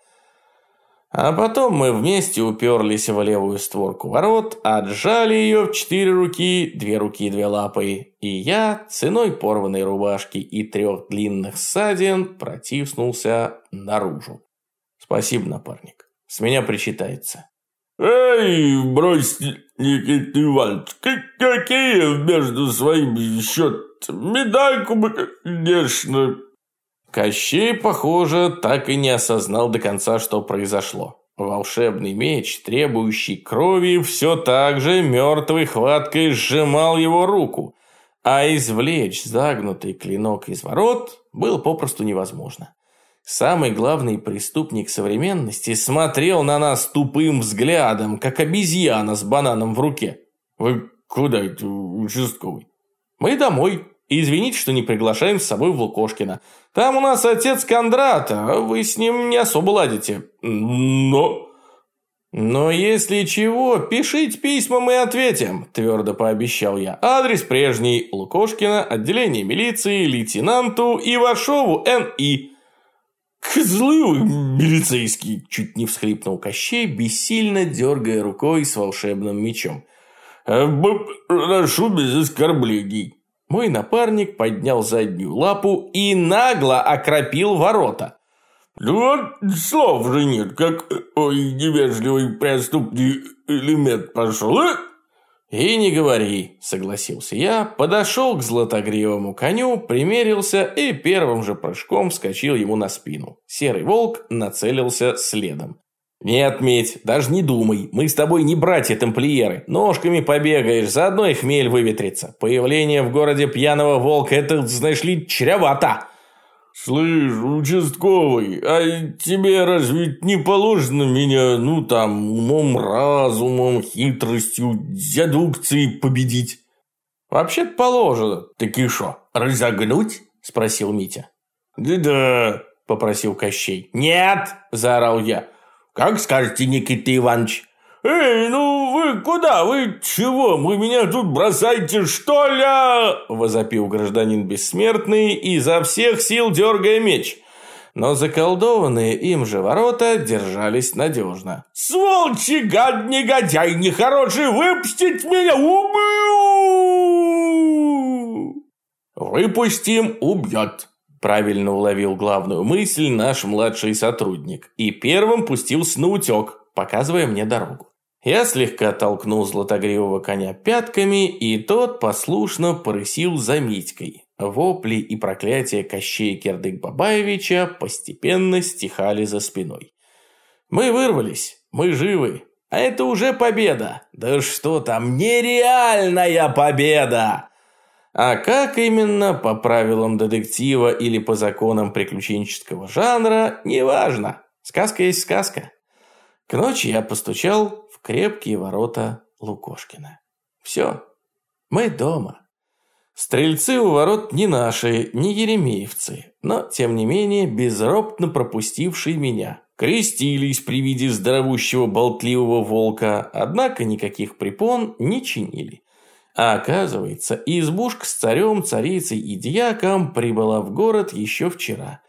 А потом мы вместе уперлись в левую створку ворот, отжали ее в четыре руки, две руки и две лапы, и я, ценой порванной рубашки и трех длинных ссадин, протиснулся наружу. Спасибо, напарник. С меня причитается. «Эй, брось, Никита Иванович, какие между своими счет медальку бы, конечно. Кощей, похоже, так и не осознал до конца, что произошло. Волшебный меч, требующий крови, все так же мертвой хваткой сжимал его руку, а извлечь загнутый клинок из ворот было попросту невозможно. Самый главный преступник современности смотрел на нас тупым взглядом, как обезьяна с бананом в руке. «Вы куда это, участковый?» Мы домой. извините, что не приглашаем с собой в Лукошкина. Там у нас отец Кондрата, вы с ним не особо ладите. Но... «Но если чего, пишите письма, мы ответим», – твердо пообещал я. «Адрес прежний. Лукошкина, отделение милиции, лейтенанту Ивашову Н.И». «Козлы милицейский!» – чуть не всхлипнул Кощей, бессильно дергая рукой с волшебным мечом. Э, «Прошу без оскорблений». Мой напарник поднял заднюю лапу и нагло окропил ворота. «Ну вот слов же нет, как ой, невежливый преступный элемент пошел, а?» «И не говори», – согласился я, подошел к златогривому коню, примерился и первым же прыжком вскочил ему на спину. Серый волк нацелился следом. «Нет, Медь, даже не думай. Мы с тобой не братья-тамплиеры. Ножками побегаешь, заодно и хмель выветрится. Появление в городе пьяного волка – это, знаешь ли, чревато». «Слышь, участковый, а тебе разве не положено меня, ну там, умом, разумом, хитростью, дедукцией победить?» «Вообще-то положено. Так и шо, разогнуть?» – спросил Митя. «Да-да», – попросил Кощей. «Нет!» – заорал я. Как скажете, Никита Иванович? «Эй, ну вы куда? Вы чего? Вы меня тут бросаете, что ли?» Возопил гражданин бессмертный, изо всех сил дергая меч. Но заколдованные им же ворота держались надежно. «Сволчи, гад, негодяй, нехороший, выпустить меня! Убью!» «Выпустим, убьет!» Правильно уловил главную мысль наш младший сотрудник и первым пустился на утек, показывая мне дорогу. Я слегка толкнул златогривого коня пятками, и тот послушно порысил за Митькой. Вопли и проклятия Кощея Кирдык-Бабаевича постепенно стихали за спиной. Мы вырвались, мы живы, а это уже победа. Да что там, нереальная победа! А как именно, по правилам детектива или по законам приключенческого жанра, неважно. Сказка есть сказка. К ночи я постучал в крепкие ворота Лукошкина. Все, мы дома. Стрельцы у ворот не наши, не еремеевцы, но, тем не менее, безропотно пропустившие меня. Крестились при виде здоровущего болтливого волка, однако никаких препон не чинили. А оказывается, избушка с царем, царицей и дьяком прибыла в город еще вчера.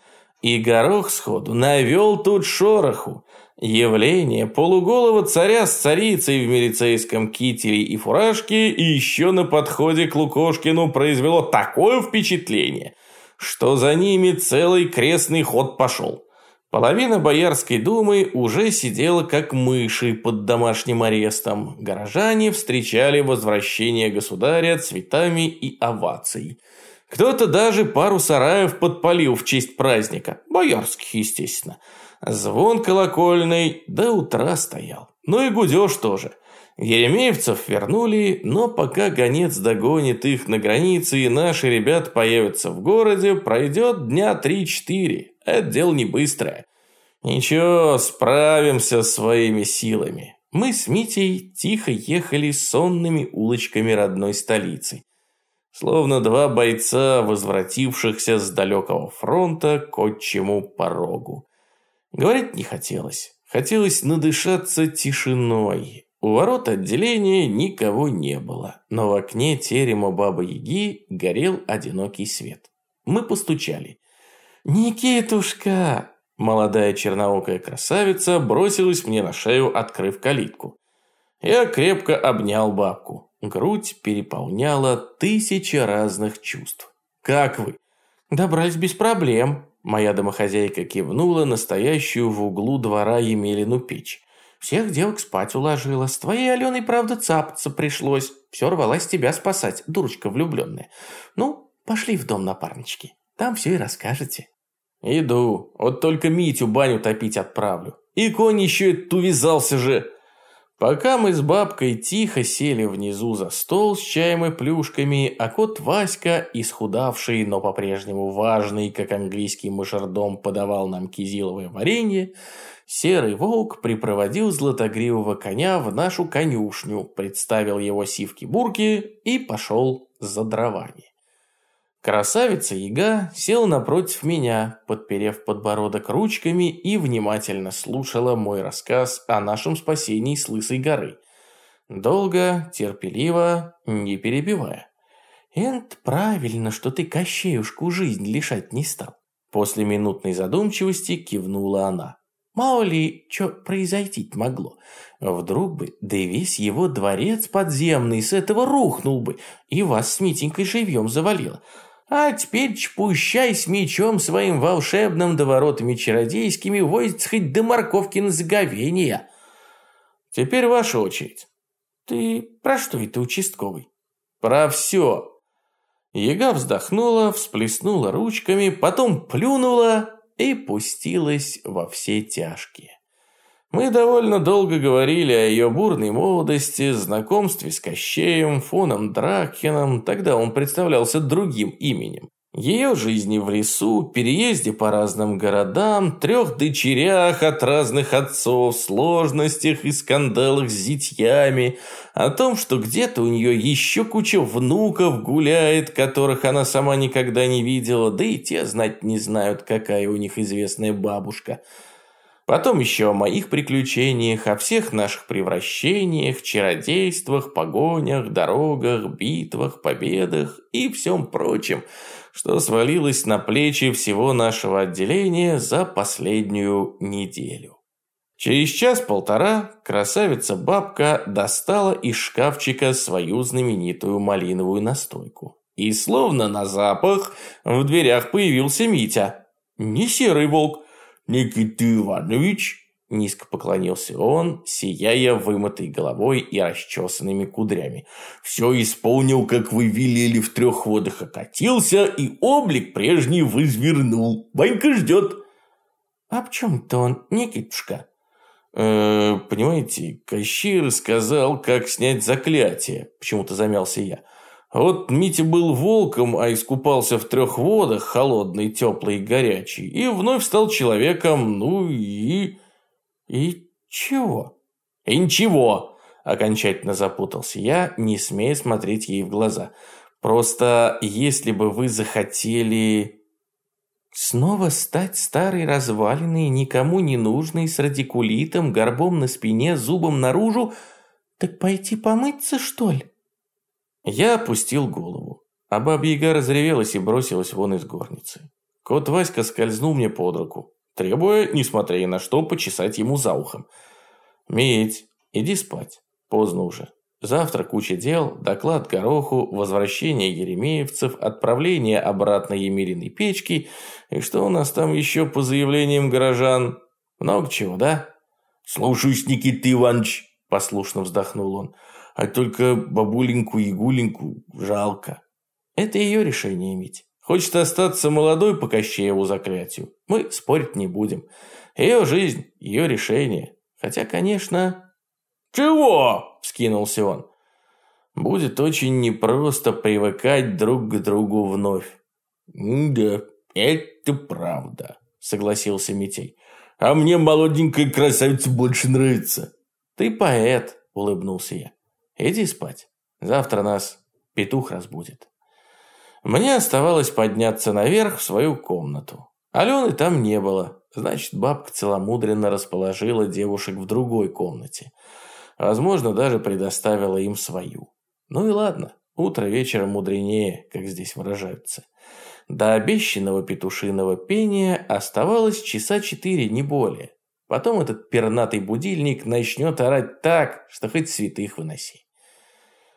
И горох сходу навел тут шороху. Явление полуголого царя с царицей в милицейском кителе и фуражке и еще на подходе к Лукошкину произвело такое впечатление, что за ними целый крестный ход пошел. Половина Боярской думы уже сидела как мыши под домашним арестом. Горожане встречали возвращение государя цветами и овацией. Кто-то даже пару сараев подпалил в честь праздника. Боярских, естественно. Звон колокольный до утра стоял. Ну и гудеж тоже. Еремеевцев вернули, но пока гонец догонит их на границе и наши ребята появятся в городе, пройдет дня 3-4. Это дело не быстрое. Ничего, справимся своими силами. Мы с Митей тихо ехали сонными улочками родной столицы. Словно два бойца, возвратившихся с далекого фронта к отчему порогу. Говорить не хотелось. Хотелось надышаться тишиной. У ворот отделения никого не было, но в окне терема Бабы-Яги горел одинокий свет. Мы постучали. «Никитушка!» Молодая черноокая красавица бросилась мне на шею, открыв калитку. Я крепко обнял бабку. Грудь переполняла тысячи разных чувств. «Как вы?» «Добрались без проблем», Моя домохозяйка кивнула настоящую в углу двора Емелину печь. Всех девок спать уложила. С твоей Аленой, правда, цапаться пришлось. Все рвалась тебя спасать, дурочка влюбленная. Ну, пошли в дом напарнички. Там все и расскажете. Иду. Вот только Митю баню топить отправлю. И конь еще этот увязался же. Пока мы с бабкой тихо сели внизу за стол с чаем и плюшками, а кот Васька, исхудавший, но по-прежнему важный, как английский мышердом, подавал нам кизиловое варенье, серый волк припроводил златогривого коня в нашу конюшню, представил его сивки-бурки и пошел за дровами. Красавица-яга села напротив меня, подперев подбородок ручками и внимательно слушала мой рассказ о нашем спасении с Лысой горы. Долго, терпеливо, не перебивая. «Это правильно, что ты Кощеюшку жизнь лишать не стал». После минутной задумчивости кивнула она. Мало ли, что произойти могло. Вдруг бы, да и весь его дворец подземный с этого рухнул бы, и вас с Митенькой живьем завалило. А теперь пущай с мечом своим волшебным до воротами чародейскими возится хоть до морковки на заговение. Теперь ваша очередь. Ты про что это, участковый? Про все. Яга вздохнула, всплеснула ручками, потом плюнула и пустилась во все тяжкие. Мы довольно долго говорили о ее бурной молодости, знакомстве с Кощеем, фоном Дракхеном, тогда он представлялся другим именем. Ее жизни в лесу, переезде по разным городам, трех дочерях от разных отцов, сложностях и скандалах с зятьями, о том, что где-то у нее еще куча внуков гуляет, которых она сама никогда не видела, да и те знать не знают, какая у них известная бабушка – Потом еще о моих приключениях, о всех наших превращениях, чародействах, погонях, дорогах, битвах, победах и всем прочем, что свалилось на плечи всего нашего отделения за последнюю неделю. Через час-полтора красавица-бабка достала из шкафчика свою знаменитую малиновую настойку. И словно на запах в дверях появился Митя. Не серый волк, «Никита Иванович!» Низко поклонился он, сияя вымытой головой и расчесанными кудрями. «Все исполнил, как вы велели, в трех водах окатился, и облик прежний возвернул. Банька ждет!» «А в чем-то он, Никитушка?» «Э, «Понимаете, Кощей рассказал, как снять заклятие», – почему-то замялся я. Вот Митя был волком, а искупался в трех водах, холодный, теплый и горячий, и вновь стал человеком, ну и... И чего? И ничего, окончательно запутался я, не смея смотреть ей в глаза. Просто если бы вы захотели... Снова стать старой развалиной, никому не нужной, с радикулитом, горбом на спине, зубом наружу, так пойти помыться, что ли? Я опустил голову, а баба-яга разревелась и бросилась вон из горницы. Кот Васька скользнул мне под руку, требуя, несмотря ни на что, почесать ему за ухом. «Медь, иди спать, поздно уже. Завтра куча дел, доклад Гороху, возвращение еремеевцев, отправление обратно Емелиной печки, и что у нас там еще по заявлениям горожан? Много чего, да?» «Слушаюсь, Никита Иванович», – послушно вздохнул он. А только бабуленьку-ягуленьку жалко. Это ее решение, Мить. Хочет остаться молодой по Кощееву заклятию. Мы спорить не будем. Ее жизнь, ее решение. Хотя, конечно... «Чего?» – вскинулся он. «Будет очень непросто привыкать друг к другу вновь». «Да, это правда», – согласился Митей. «А мне молоденькая красавица больше нравится». «Ты поэт», – улыбнулся я. «Иди спать. Завтра нас петух разбудит». Мне оставалось подняться наверх в свою комнату. Алены там не было, значит, бабка целомудренно расположила девушек в другой комнате. Возможно, даже предоставила им свою. Ну и ладно, утро вечера мудренее, как здесь выражаются. До обещанного петушиного пения оставалось часа четыре, не более. Потом этот пернатый будильник начнет орать так, что хоть святых выноси.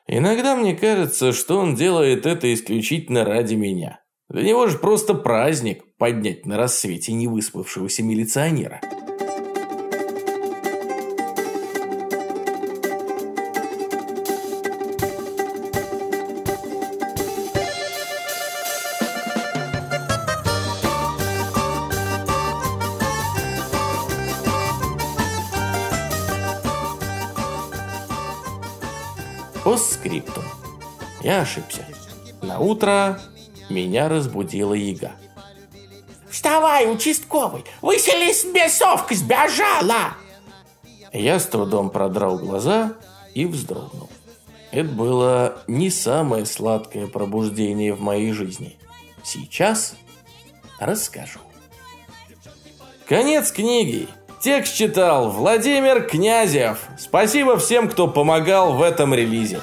Иногда мне кажется, что он делает это исключительно ради меня. Для него же просто праздник поднять на рассвете невыспавшегося милиционера. Я ошибся. На утро меня разбудила яга. Вставай, участковый! Выселись, бесовка сбежала! Я с трудом продрал глаза и вздрогнул. Это было не самое сладкое пробуждение в моей жизни. Сейчас расскажу. Конец книги. Текст читал Владимир Князев. Спасибо всем, кто помогал в этом релизе.